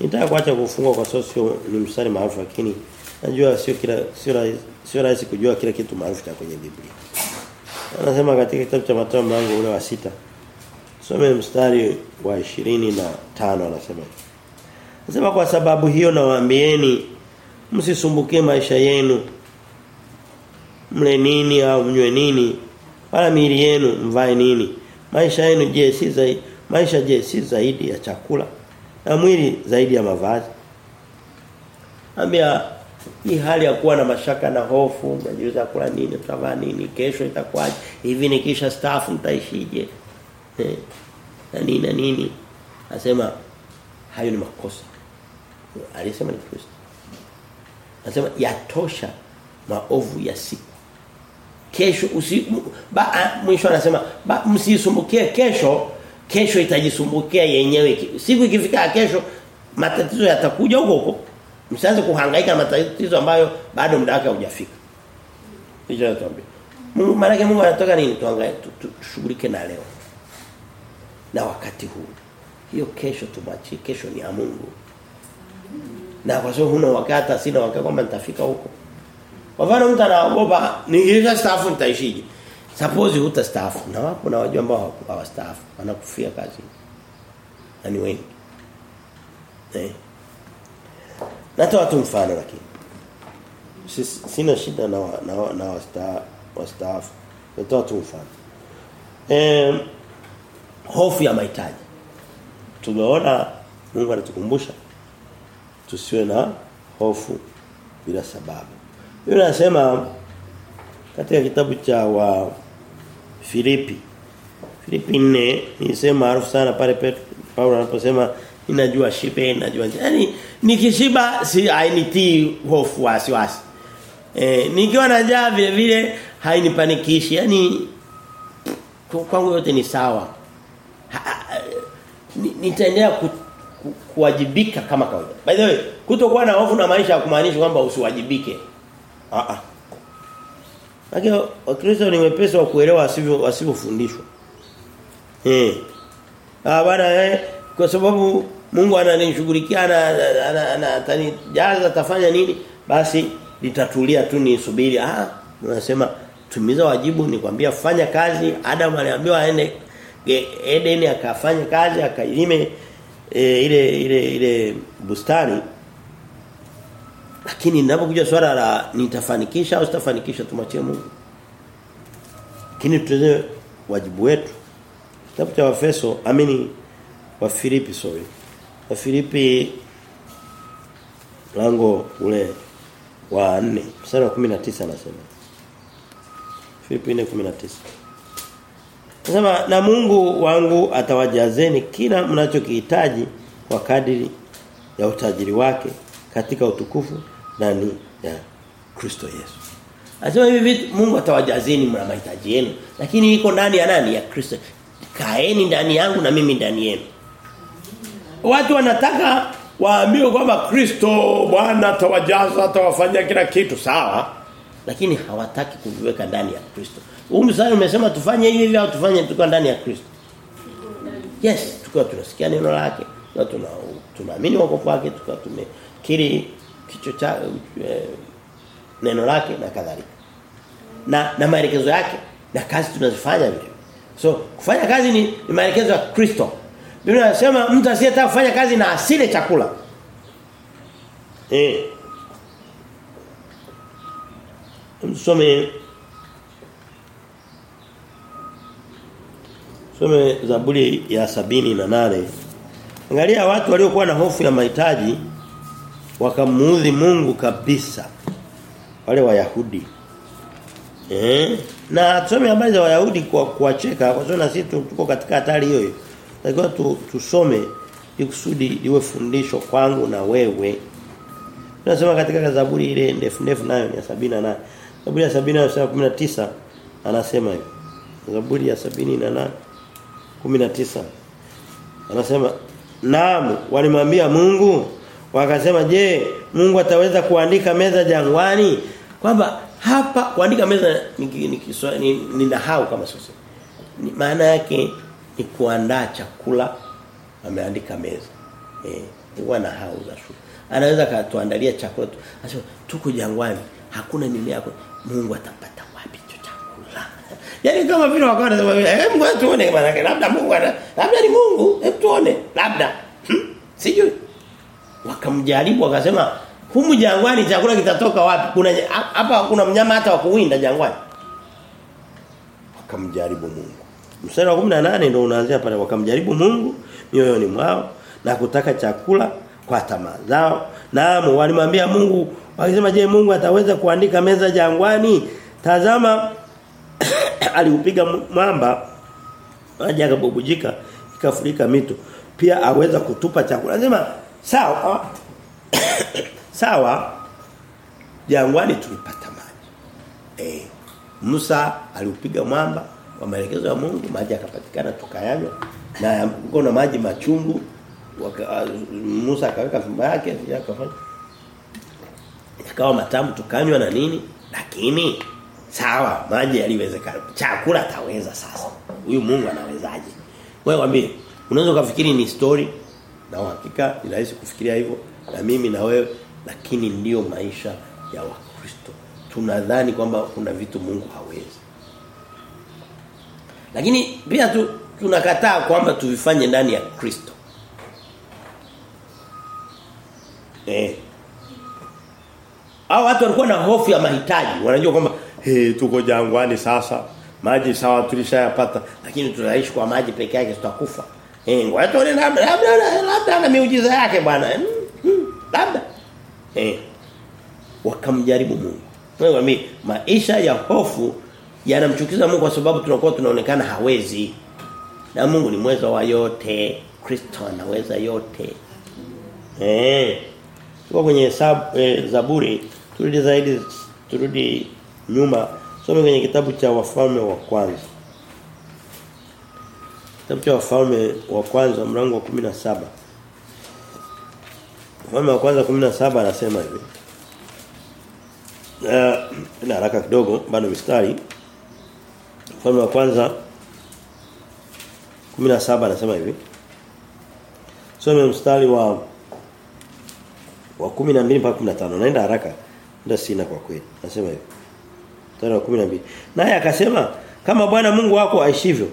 A: Nitaka kuacha kufungua kwa sababu sio ni mstari maarufu lakini najua sio kila sio rahisi sio rahisi kujua kila kitu maarufu cha kwenye Biblia. Anasema katika kitabu cha Mathayo mlango ule wa sita Some mstari wa ishirini na tano anasema. Anasema kwa sababu hiyo nawaambieni msisumbukie maisha yenu. Mle nini au mnywe nini? Wala miili yenu mvae nini? Maisha yenu je si zaidi maisha je si zaidi ya chakula na mwili zaidi ya mavazi? Ambia ni hali ya kuwa na mashaka na hofu, najiuliza kula nini, tutavaa nini, kesho itakuwaje? Hivi nikisha staafu nitaishije? Eh. Na nini na nini? Anasema hayo ni makosa. Alisema ni Kristo. Anasema yatosha maovu ya siku. Kesho usi ba, mwisho anasema msisumbukie kesho, kesho itajisumbukia yenyewe. Siku ikifika kesho matatizo yatakuja huko huko. Msianze kuhangaika na matatizo ambayo bado muda wake haujafika. Hicho natuambia. Mungu maana Mungu anataka nini tuangalie tushughulike na leo. Na wakati huu. Hiyo kesho tubachi, kesho ni ya Mungu. Na kwa sababu huna wakati sina wakati kwamba nitafika huko. Kwa mfano mtu anaogopa nikiisha staafu nitaishije? Suppose hutastaafu na wapo na wajua ambao hawastaafu wanakufia kazi. Na ni wengi. Eh. Natoa tu mfano lakini. Sina shida na na, na wastaafu wastaafu. Natoa tu mfano. Eh hofu ya mahitaji. Tumeona Mungu anatukumbusha tusiwe na hofu bila sababu. Yule anasema katika kitabu cha wa Filipi Filipi 4 ni sema maarufu sana pale Paulo anaposema ninajua shibe inajua yani nikishiba si hainitii hofu wasiwasi. Eh nikiwa na njaa vile vile hainipanikishi. Yani kwangu yote ni sawa. Nitaendelea ku, ku, kuwajibika kama kawaida. By the way kutokuwa na hofu na maisha kumaanisha kwamba usiwajibike. A a lakini wakristo ni wepesi wa kuelewa wasivyo wasivyofundishwa. Eh. Ah bana eh kwa sababu Mungu ananishughulikia ana atanijaza atafanya nini basi litatulia tu nisubiri. Ah unasema tumiza wajibu ni kwambia fanya kazi. Adam aliambiwa aende Eden akafanya kazi akailime e, ile ile ile bustani. Lakini ninapokuja swala la nitafanikisha au sitafanikisha tumachie Mungu. Lakini tuweze wajibu wetu. Kitabu cha Efeso amini wa Filipi sorry wa Filipi lango ule wa 4 mstari wa 19 anasema Filipi 4:19 Anasema na Mungu wangu atawajazeni kila mnachokihitaji kwa kadiri ya utajiri wake katika utukufu ndani ya Kristo Yesu. Anasema hivi vitu Mungu atawajazeni mna mahitaji yenu lakini iko ndani ya nani ya Kristo. Kaeni ndani yangu na mimi ndani yenu. Watu wanataka waambiwe kwamba Kristo Bwana atawajaza atawafanyia kila kitu sawa lakini hawataki kuviweka ndani ya Kristo. Huu sana umesema tufanye hivi ili au tufanye tuko ndani ya Kristo. Yes, tukiwa tunasikia neno lake, na tuna tunaamini wokovu wake, tukiwa tumekiri kicho cha eh, neno lake na kadhalika. Na na maelekezo yake na kazi tunazifanya vile. So kufanya kazi ni, ni maelekezo ya Kristo. Biblia inasema mtu asiyetaka kufanya kazi na asile chakula. Eh. Msome Some Zaburi ya sabini na nane Angalia watu waliokuwa na hofu ya mahitaji wakamuudhi Mungu kabisa. Wale Wayahudi. Eh? Na tusome habari za Wayahudi kwa kuwacheka kwa sababu na sisi tuko katika hatari hiyo hiyo. Takiwa tu, tusome ikusudi liwe fundisho kwangu na wewe. Tunasema katika Zaburi ile ndefu ndefu nayo ni ya 78. Zaburi ya 79 anasema hivi. Zaburi ya 78 19 anasema naam walimwambia Mungu wakasema je Mungu ataweza kuandika meza jangwani kwamba hapa kuandika meza ni ni, ni, ni nahau kama ni, ni, maana yake ni kuandaa chakula ameandika meza. Eh huwa na hau za shule anaweza katuandalia chakula tu. Anasema tuko jangwani hakuna mimea Mungu atapata wapi chakula? (laughs) Yaani kama vile wakawa wanasema eh Mungu tuone maana labda Mungu ana labda ni Mungu hebu tuone labda. Hmm? wakamjaribu wakasema humu jangwani chakula kitatoka wapi? Kuna hapa kuna mnyama hata wa kuwinda jangwani. Wakamjaribu Mungu mstari wa 18 ndio unaanzia pale wakamjaribu Mungu mioyoni mwao na kutaka chakula kwa tamaa zao. Naam walimwambia Mungu wakisema je Mungu ataweza kuandika meza jangwani? Tazama (coughs) aliupiga mwamba maji yakabubujika ikafurika mito. Pia aweza kutupa chakula. Anasema sawa (coughs) sawa jangwani tulipata maji. Eh Musa aliupiga mwamba kwa maelekezo ya Mungu maji yakapatikana tukayanywa na kulikuwa na maji machungu waka, Musa akaweka fimbo yake akafanya ikawa matamu tukanywa na nini lakini Sawa, maji yaliwezekana. Chakula taweza sasa. Huyu Mungu anawezaje? Wewe waambie unaweza kufikiri ni story na uhakika ni rahisi kufikiria hivyo na mimi na wewe lakini ndiyo maisha ya Wakristo. Tunadhani kwamba kuna vitu Mungu hawezi. Lakini pia tu, tunakataa kwamba tuvifanye ndani ya Kristo. Eh. Hao watu walikuwa na hofu ya mahitaji. Wanajua kwamba hey, tuko jangwani sasa. Maji sawa tulishayapata lakini tunaishi kwa maji peke yake tutakufa. Eh, ngoja tuone labda labda labda na miujiza yake bwana. Hmm, hmm, labda. Eh. Wakamjaribu Mungu. Wewe mimi maisha ya hofu yanamchukiza Mungu kwa sababu tunakuwa tunaonekana hawezi. Na Mungu ni mweza wa yote. Kristo anaweza yote. Eh. Tuko kwenye hesabu eh, Zaburi turudi zaidi turudi nyuma some kwenye kitabu cha wafalme wa kwanza. Kitabu cha wafalme wa kwanza mlango wa 17. Wafalme wa kwanza 17 anasema hivi. Uh, na haraka kidogo bado mistari. Wafalme wa kwanza 17 anasema hivi. Soma mstari wa wa 12 mpaka 15. Naenda haraka. Ndio sina kwa kweli. Anasema hivi. Mstari wa 12. Naye akasema kama Bwana Mungu wako aishivyo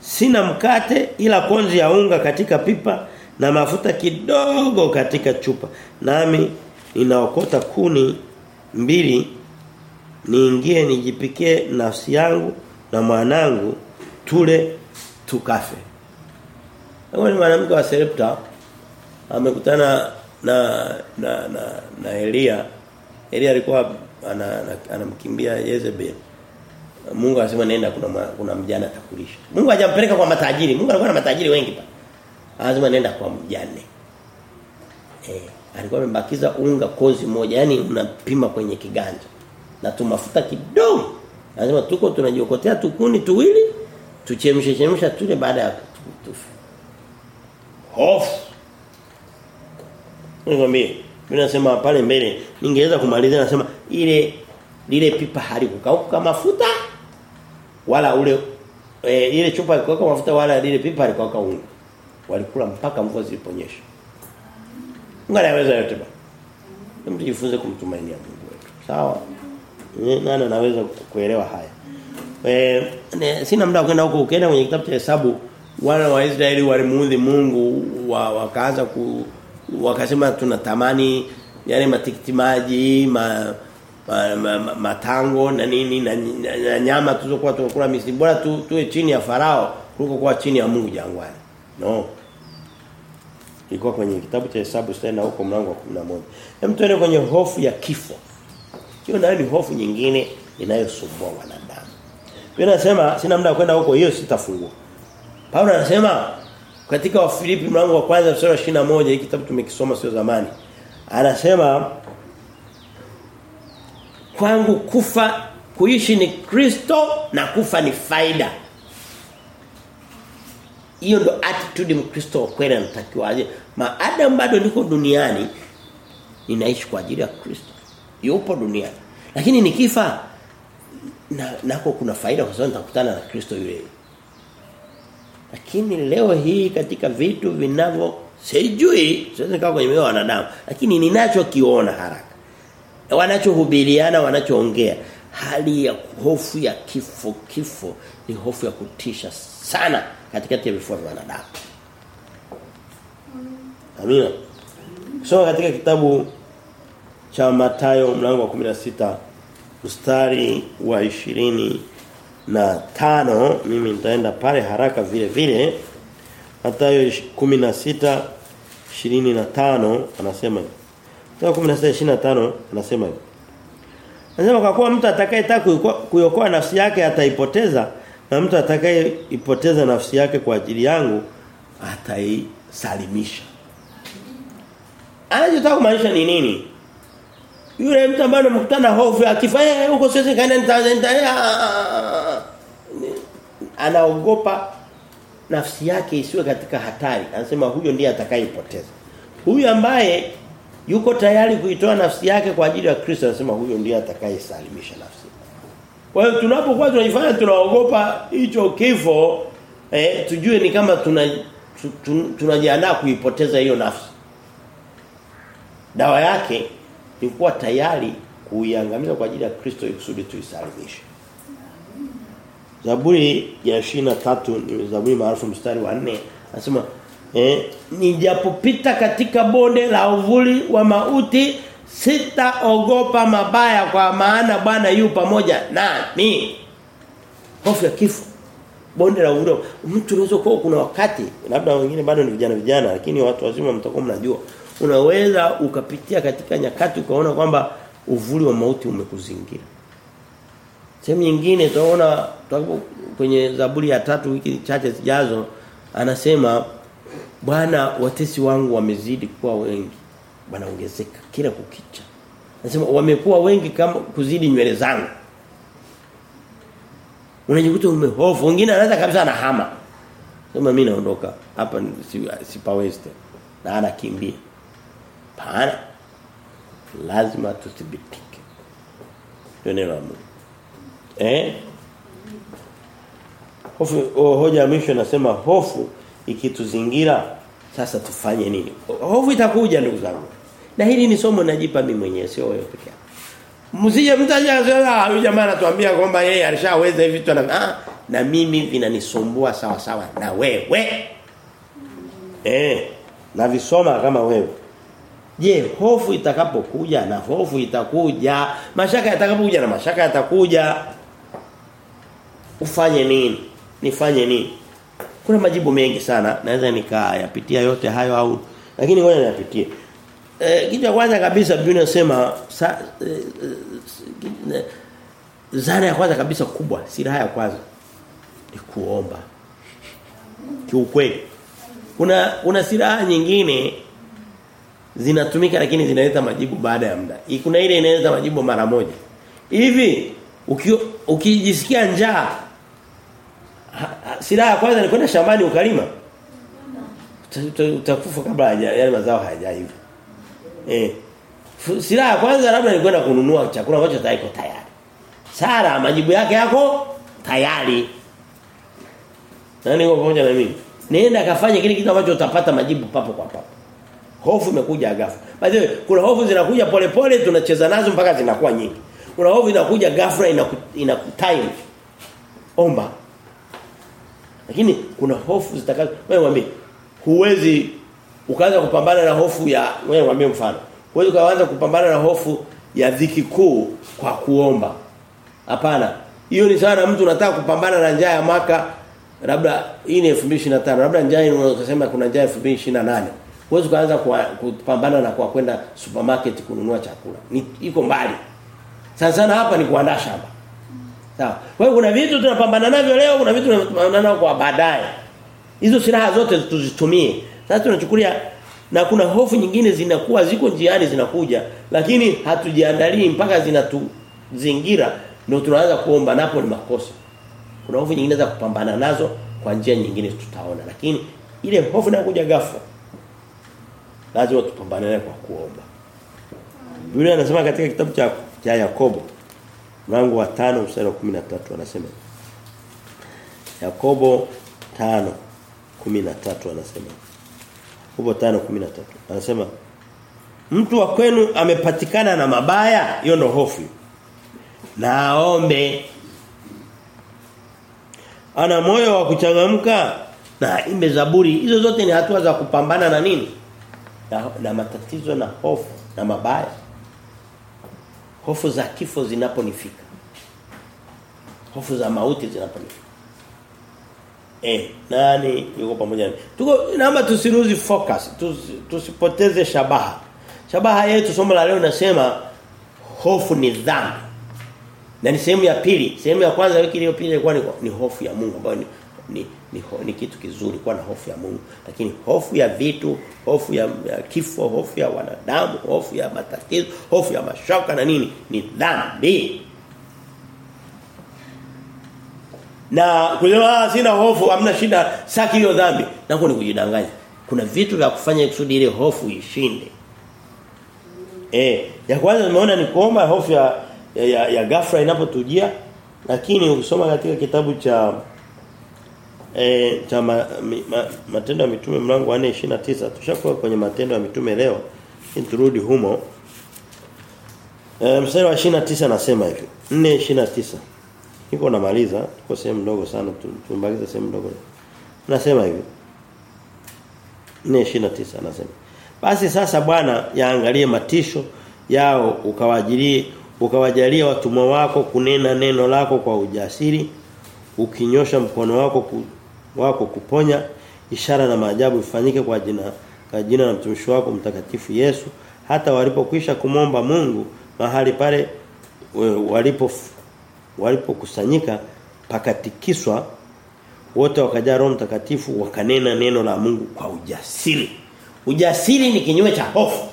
A: sina mkate ila konzi ya unga katika pipa na mafuta kidogo katika chupa. Nami ninaokota kuni mbili niingie nijipikie nafsi yangu na mwanangu tule tukafe. Huyo ni mwanamke wa Serepta amekutana na na na, na Elia. Elia alikuwa anamkimbia ana, ana Jezebel. Mungu anasema nenda kuna kuna mjane atakulisha. Mungu hajampeleka kwa matajiri. Mungu alikuwa na matajiri wengi pa. Anasema nenda kwa mjane. Eh, alikuwa amebakiza unga kozi moja, yani unapima kwenye kiganja. Na tu mafuta kidogo. Anasema tuko tunajiokotea tukuni tuwili, tuchemshe chemsha tule baada ya tufu. Hofu. Ngombe. mimi nasema pale mbele ningeweza kumaliza nasema ile lile pipa halikukauka mafuta wala ule e, ile chupa ilikuwa mafuta wala lile pipa halikukauka unga. Walikula mpaka mvua ziliponyesha. Mungu anaweza yote ba. Hebu tujifunze kumtumainia Mungu wetu. Sawa? Nani anaweza kuelewa haya? Eh sina muda kwenda huko. Ukienda kwenye kitabu cha hesabu wana wa Israeli walimuudhi Mungu wa, wakaanza ku wakasema tunatamani yale matikiti maji ma, ma, ma, ma, matango na nini na, na, na nyama tulizokuwa tunakula Misri bora tu, tuwe chini ya farao kuliko kuwa chini ya Mungu jangwani. No. Ilikuwa kwenye kitabu cha hesabu tena huko mlango wa 11 hem tuende kwenye hofu ya kifo hiyo nayo ni hofu nyingine inayosumbua wanadamu. Biblia inasema sina muda kwenda huko hiyo sitafungua. Paulo anasema katika Wafilipi mlango wa kwanza sura ya 21 hiki kitabu tumekisoma sio zamani. Anasema kwangu kufa kuishi ni Kristo na kufa ni faida. Hiyo ndo attitude mkristo wa kweli anatakiwa aje. Maadamu bado niko duniani ninaishi kwa ajili ya Kristo yupo duniani. Lakini nikifa na nako kuna faida kwa sababu nitakutana na Kristo yule. Lakini leo hii katika vitu vinavyo sijui siwezi kaa kwenye mioyo wanadamu lakini ninachokiona haraka wanachohubiriana wanachoongea hali ya hofu ya kifo kifo ni hofu ya kutisha sana katikati ya vifua vya wanadamu. Amina. Soma katika kitabu cha Mathayo mlango wa 16 mstari wa ishirini na tano mimi nitaenda pale haraka vile vile Mathayo 16 25 anasema Mathayo 16:25 anasema hivi Anasema kwa kuwa mtu atakayetaka kuiokoa nafsi yake ataipoteza na mtu atakayeipoteza nafsi yake kwa ajili yangu ataisalimisha. Anachotaka kumaanisha ni nini? Yule mtu ambaye anamkutana hofu akifanya huko siwezi kaenda nitaenda anaogopa nafsi yake isiwe katika hatari. Anasema huyo ndiye atakayepoteza. Huyu ambaye yuko tayari kuitoa nafsi yake kwa ajili ya Kristo anasema huyo ndiye atakayesalimisha nafsi. Kwa hiyo tunapokuwa tunajifanya tunaogopa hicho kifo eh, tujue ni kama tuna tu- tu- tunajiandaa kuipoteza hiyo nafsi. Dawa yake ni kuwa tayari kuiangamiza kwa ajili ya Kristo ikusudi kusudi tuisalimishe. Zaburi ya 23 ni Zaburi maarufu mstari wa 4 nasema eh nijapopita katika bonde la uvuli wa mauti sitaogopa mabaya kwa maana Bwana yu pamoja nami. Hofu ya kifo. Bonde la uvuli. Mtu unaweza kuwa kuna wakati labda wengine bado ni vijana vijana lakini watu wazima mtakuwa mnajua. Unaweza ukapitia katika nyakati ukaona kwamba uvuli wa mauti umekuzingira. Sehemu nyingine tunaona kwenye Zaburi ya tatu wiki chache zijazo anasema Bwana watesi wangu wamezidi kuwa wengi. Wanaongezeka kila kukicha. Anasema wamekuwa wengi kama kuzidi nywele zangu. Unajikuta umehofu, wengine anaweza kabisa anahama. Sema mimi naondoka hapa si. Na anakimbia. Pana lazima tuthibitike. Ndio neno la Mungu. Eh? Hofu hoja mwisho nasema hofu ikituzingira sasa tufanye nini? Hofu itakuja ndugu zangu. Na hili ni somo najipa mimi mwenyewe sio wewe peke yako. Msije mtaja sasa huyu jamaa anatuambia kwamba yeye alishaweza hivi vitu na ah, na mimi vinanisumbua sawa sawa na wewe. Eh, na visoma kama wewe. Je, hofu itakapokuja na hofu itakuja, mashaka yatakapokuja na mashaka yatakuja. Ufanye nini? Nifanye nini? Kuna majibu mengi sana, naweza nikayapitia yote hayo au lakini ngoja niyapitie. Eh kitu cha kwanza kabisa Biblia inasema e, zana ya kwanza kabisa kubwa, silaha ya kwanza ni kuomba. Kiukweli. Kuna kuna silaha nyingine zinatumika lakini zinaleta majibu baada ya muda. Kuna ile inaleta majibu mara moja. Hivi ukijisikia uki njaa silaha ya kwanza ni kwenda shambani ukalima. Utakufa kabla yale mazao hayajaiva. Eh. Silaha ya kwanza labda ni kwenda kununua chakula ambacho tayari tayari. Sara majibu yake yako tayari. Nani ngo pamoja na mimi? Nenda kafanye kile kitu ambacho utapata majibu papo kwa papo. Hofu imekuja ghafla. By the way, kuna hofu zinakuja polepole tunacheza nazo mpaka zinakuwa nyingi. Kuna hofu inakuja ghafla inakutime. Omba. Lakini kuna hofu zitakazo wewe mwambie huwezi ukaanza kupambana na hofu ya wewe mwambie mfano. Huwezi kuanza kupambana na hofu ya dhiki kuu kwa kuomba. Hapana. Hiyo ni sana mtu unataka kupambana na njaa ya mwaka labda hii ni 2025 labda njaa unasema kuna njaa 2028 Huwezi kuanza kupambana na kwa kwenda supermarket kununua chakula. Ni iko mbali. Sana sana hapa ni kuandaa shamba. Sawa. Kwa hiyo kuna vitu tunapambana navyo leo, kuna vitu tunapambana navyo kwa baadaye. Hizo silaha zote tuzitumie. Sasa tunachukulia na kuna hofu nyingine zinakuwa ziko njiani zinakuja, lakini hatujiandalii mpaka zinatuzingira ndio tunaanza kuomba napo ni makosa. Kuna hofu nyingine za kupambana nazo kwa njia nyingine tutaona, lakini ile hofu inakuja ghafla lazima tupambane naye kwa kuomba. Biblia anasema katika kitabu cha cha Yakobo mlango wa 5 mstari wa 13 anasema. Yakobo 5:13 anasema. Yakobo 5:13 anasema mtu wa kwenu amepatikana na mabaya hiyo ndo hofu. Naombe ana moyo wa kuchangamka na imbe zaburi. Hizo zote ni hatua za kupambana na nini na, na matatizo na hofu na mabaya. Hofu za kifo zinaponifika. Hofu za mauti zinaponifika eh nani yuko pamoja nami tuko naomba tusiruzi focus tus, tusipoteze shabaha. Shabaha yetu somo la leo nasema hofu ni dhambi. Na ni sehemu ya pili. Sehemu ya kwanza wiki iliyopita ilikuwa ni, hofu ya Mungu ambayo ni ni, ni, ni kitu kizuri kuwa na hofu ya Mungu. Lakini hofu ya vitu hofu ya, ya kifo hofu ya wanadamu hofu ya matatizo hofu ya mashaka na nini ni dhambi. Na kusema sina hofu hamna shida saki hiyo dhambi. Na ni kujidanganya. Kuna vitu vya kufanya kusudi ile hofu ishinde. Eh ya kwanza nimeona ni kuomba hofu ya ya, ya, ya ghafla inapotujia Lakini ukisoma katika kitabu cha e, cha ma, ma, matendo ya mitume mlango wa 4:29 tushakuwa kwenye matendo ya mitume leo. Turudi humo. E, mstari wa 29 nasema hivi. 4:29. Niko namaliza, tuko sehemu ndogo sana, tumaliza sehemu ndogo. Nasema hivi. 4:29 anasema. Basi sasa Bwana yaangalie matisho yao ukawajilie ukawajalia watumwa wako kunena neno lako kwa ujasiri ukinyosha mkono wako wako kuponya ishara na maajabu ifanyike kwa jina kwa jina la mtumishi wako mtakatifu Yesu. Hata walipokwisha kumomba Mungu mahali pale walipo walipokusanyika pakatikiswa wote wakajaa Roho Mtakatifu wakanena neno la Mungu kwa ujasiri. Ujasiri ni kinyume cha hofu.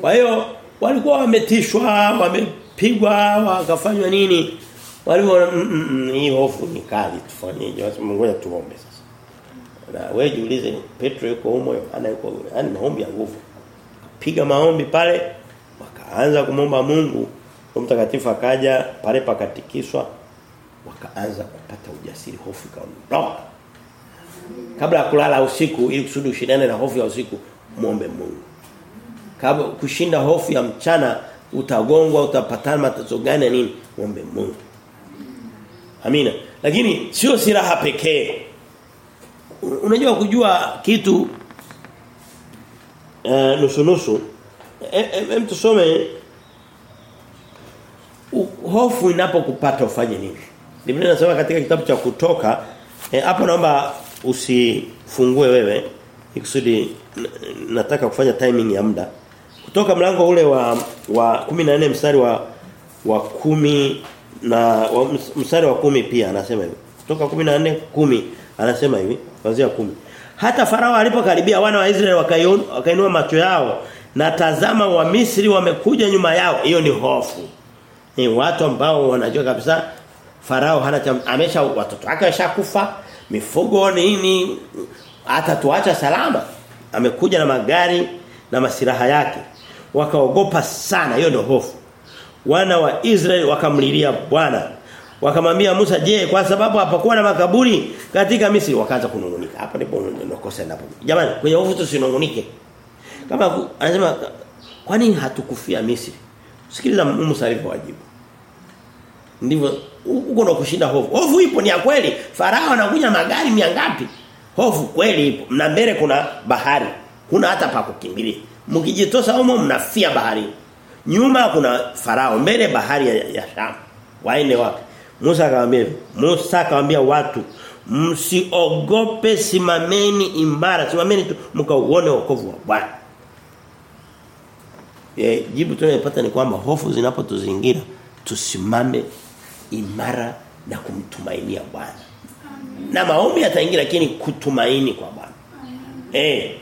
A: Kwa hiyo walikuwa wametishwa wamepigwa wakafanywa nini walivyo mm, mm, hii hofu ni kali tufanyeje Wasema ngoja tuombe sasa. Na wewe jiulize Petro yuko humo Yohana yuko yani maombi ya nguvu. Piga maombi pale wakaanza kumomba Mungu. Roho Mtakatifu akaja pale pakatikiswa wakaanza kupata ujasiri hofu ikaondoka. Kabla ya kulala usiku ili kusudi ushindane na hofu ya usiku muombe Mungu. Kabla kushinda hofu ya mchana utagongwa utapatana matatizo gani nini muombe Mungu Amina. Lakini sio silaha pekee. Unajua kujua kitu uh, nusu nusu. Hem e, tusome hofu inapokupata ufanye nini? Biblia inasema katika kitabu cha kutoka hapo e, naomba usifungue wewe ikusudi nataka kufanya timing ya muda. Kutoka mlango ule wa wa 14 mstari wa wa kumi na mstari wa kumi pia anasema hivi. Kutoka 14 10 anasema hivi, kuanzia 10. Hata farao alipokaribia wana wa Israeli wakainua macho yao na tazama wa Misri wamekuja nyuma yao. Hiyo ni hofu. Ni watu ambao wanajua kabisa farao hana amesha watoto wake washakufa, mifugo nini hata tuacha salama. Amekuja na magari na masiraha yake. Wakaogopa sana, hiyo ndio hofu wana wa Israeli wakamlilia Bwana. Wakamwambia Musa je kwa sababu hapakuwa na makaburi katika Misri? Wakaanza kunungunika. Hapa ndipo nakosa napo jamani kwenye hofu tusinungunike kama anasema kwa nini hatukufia Misri? Sikiliza Musa alivyowajibu. Ndivyo uko na kushinda hofu. Hofu ipo ni ya kweli. Farao anakuja magari miangapi hofu kweli ipo. Na mbele kuna bahari. Kuna hata pa kukimbilia. Mkijitosa humo mnafia baharini Nyuma kuna farao, mbele bahari ya, ya Sham. Waende wapi? Musa akamwambia, Musa akamwambia watu, msiogope simameni imara, simameni tu mkauone wokovu wa Bwana. E, jibu tunayopata ni kwamba hofu zinapotuzingira tusimame imara na kumtumainia Bwana. Na maombi yataingia lakini kutumaini kwa Bwana. Eh.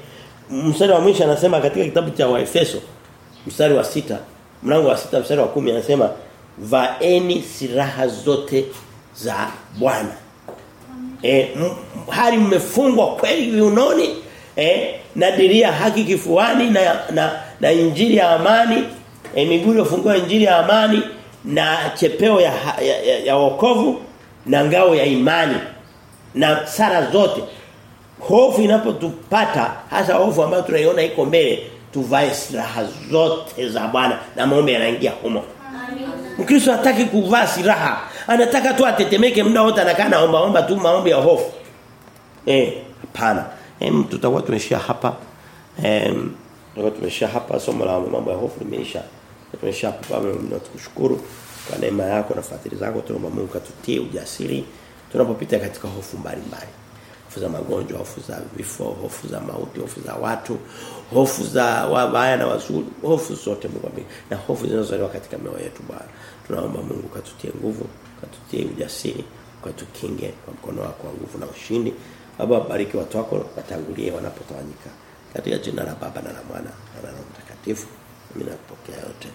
A: Mstari wa mwisho anasema katika kitabu cha Waefeso mstari wa sita mlango wa sita mstari wa kumi anasema vaeni silaha zote za Bwana. Eh hali mmefungwa kweli viunoni eh na diria haki kifuani na na, na injili ya amani eh miguu iliyofungwa injili ya amani na chepeo ya ya, ya, ya wokovu na ngao ya imani na sara zote hofu inapotupata hasa hofu ambayo tunaiona iko mbele tuvae silaha zote za Bwana na maombi yanaingia humo. Mkristo hataki kuvaa silaha. Anataka tu atetemeke muda wote anakaa naomba omba tu maombi ya hofu. Eh, hapana. Em tutakuwa tumeshia hapa. Em tutakuwa tumeshia hapa somo la mambo ya hofu limeisha. Tumeshia hapa na tukushukuru kwa neema yako na fadhili zako tunaomba Mungu katutie ujasiri tunapopita katika hofu mbalimbali hofu za magonjwa, hofu za vifo, hofu za mauti, hofu za watu, hofu za wabaya na wazuri, hofu zote Mungu ambi. Na hofu zinazozaliwa katika mioyo yetu Bwana. Tunaomba Mungu katutie nguvu, katutie ujasiri, katukinge kwa mkono wako wa nguvu na ushindi. Baba bariki watu wako watangulie wanapotawanyika. Katika jina la Baba na la Mwana na la Mtakatifu. Mimi nakupokea yote.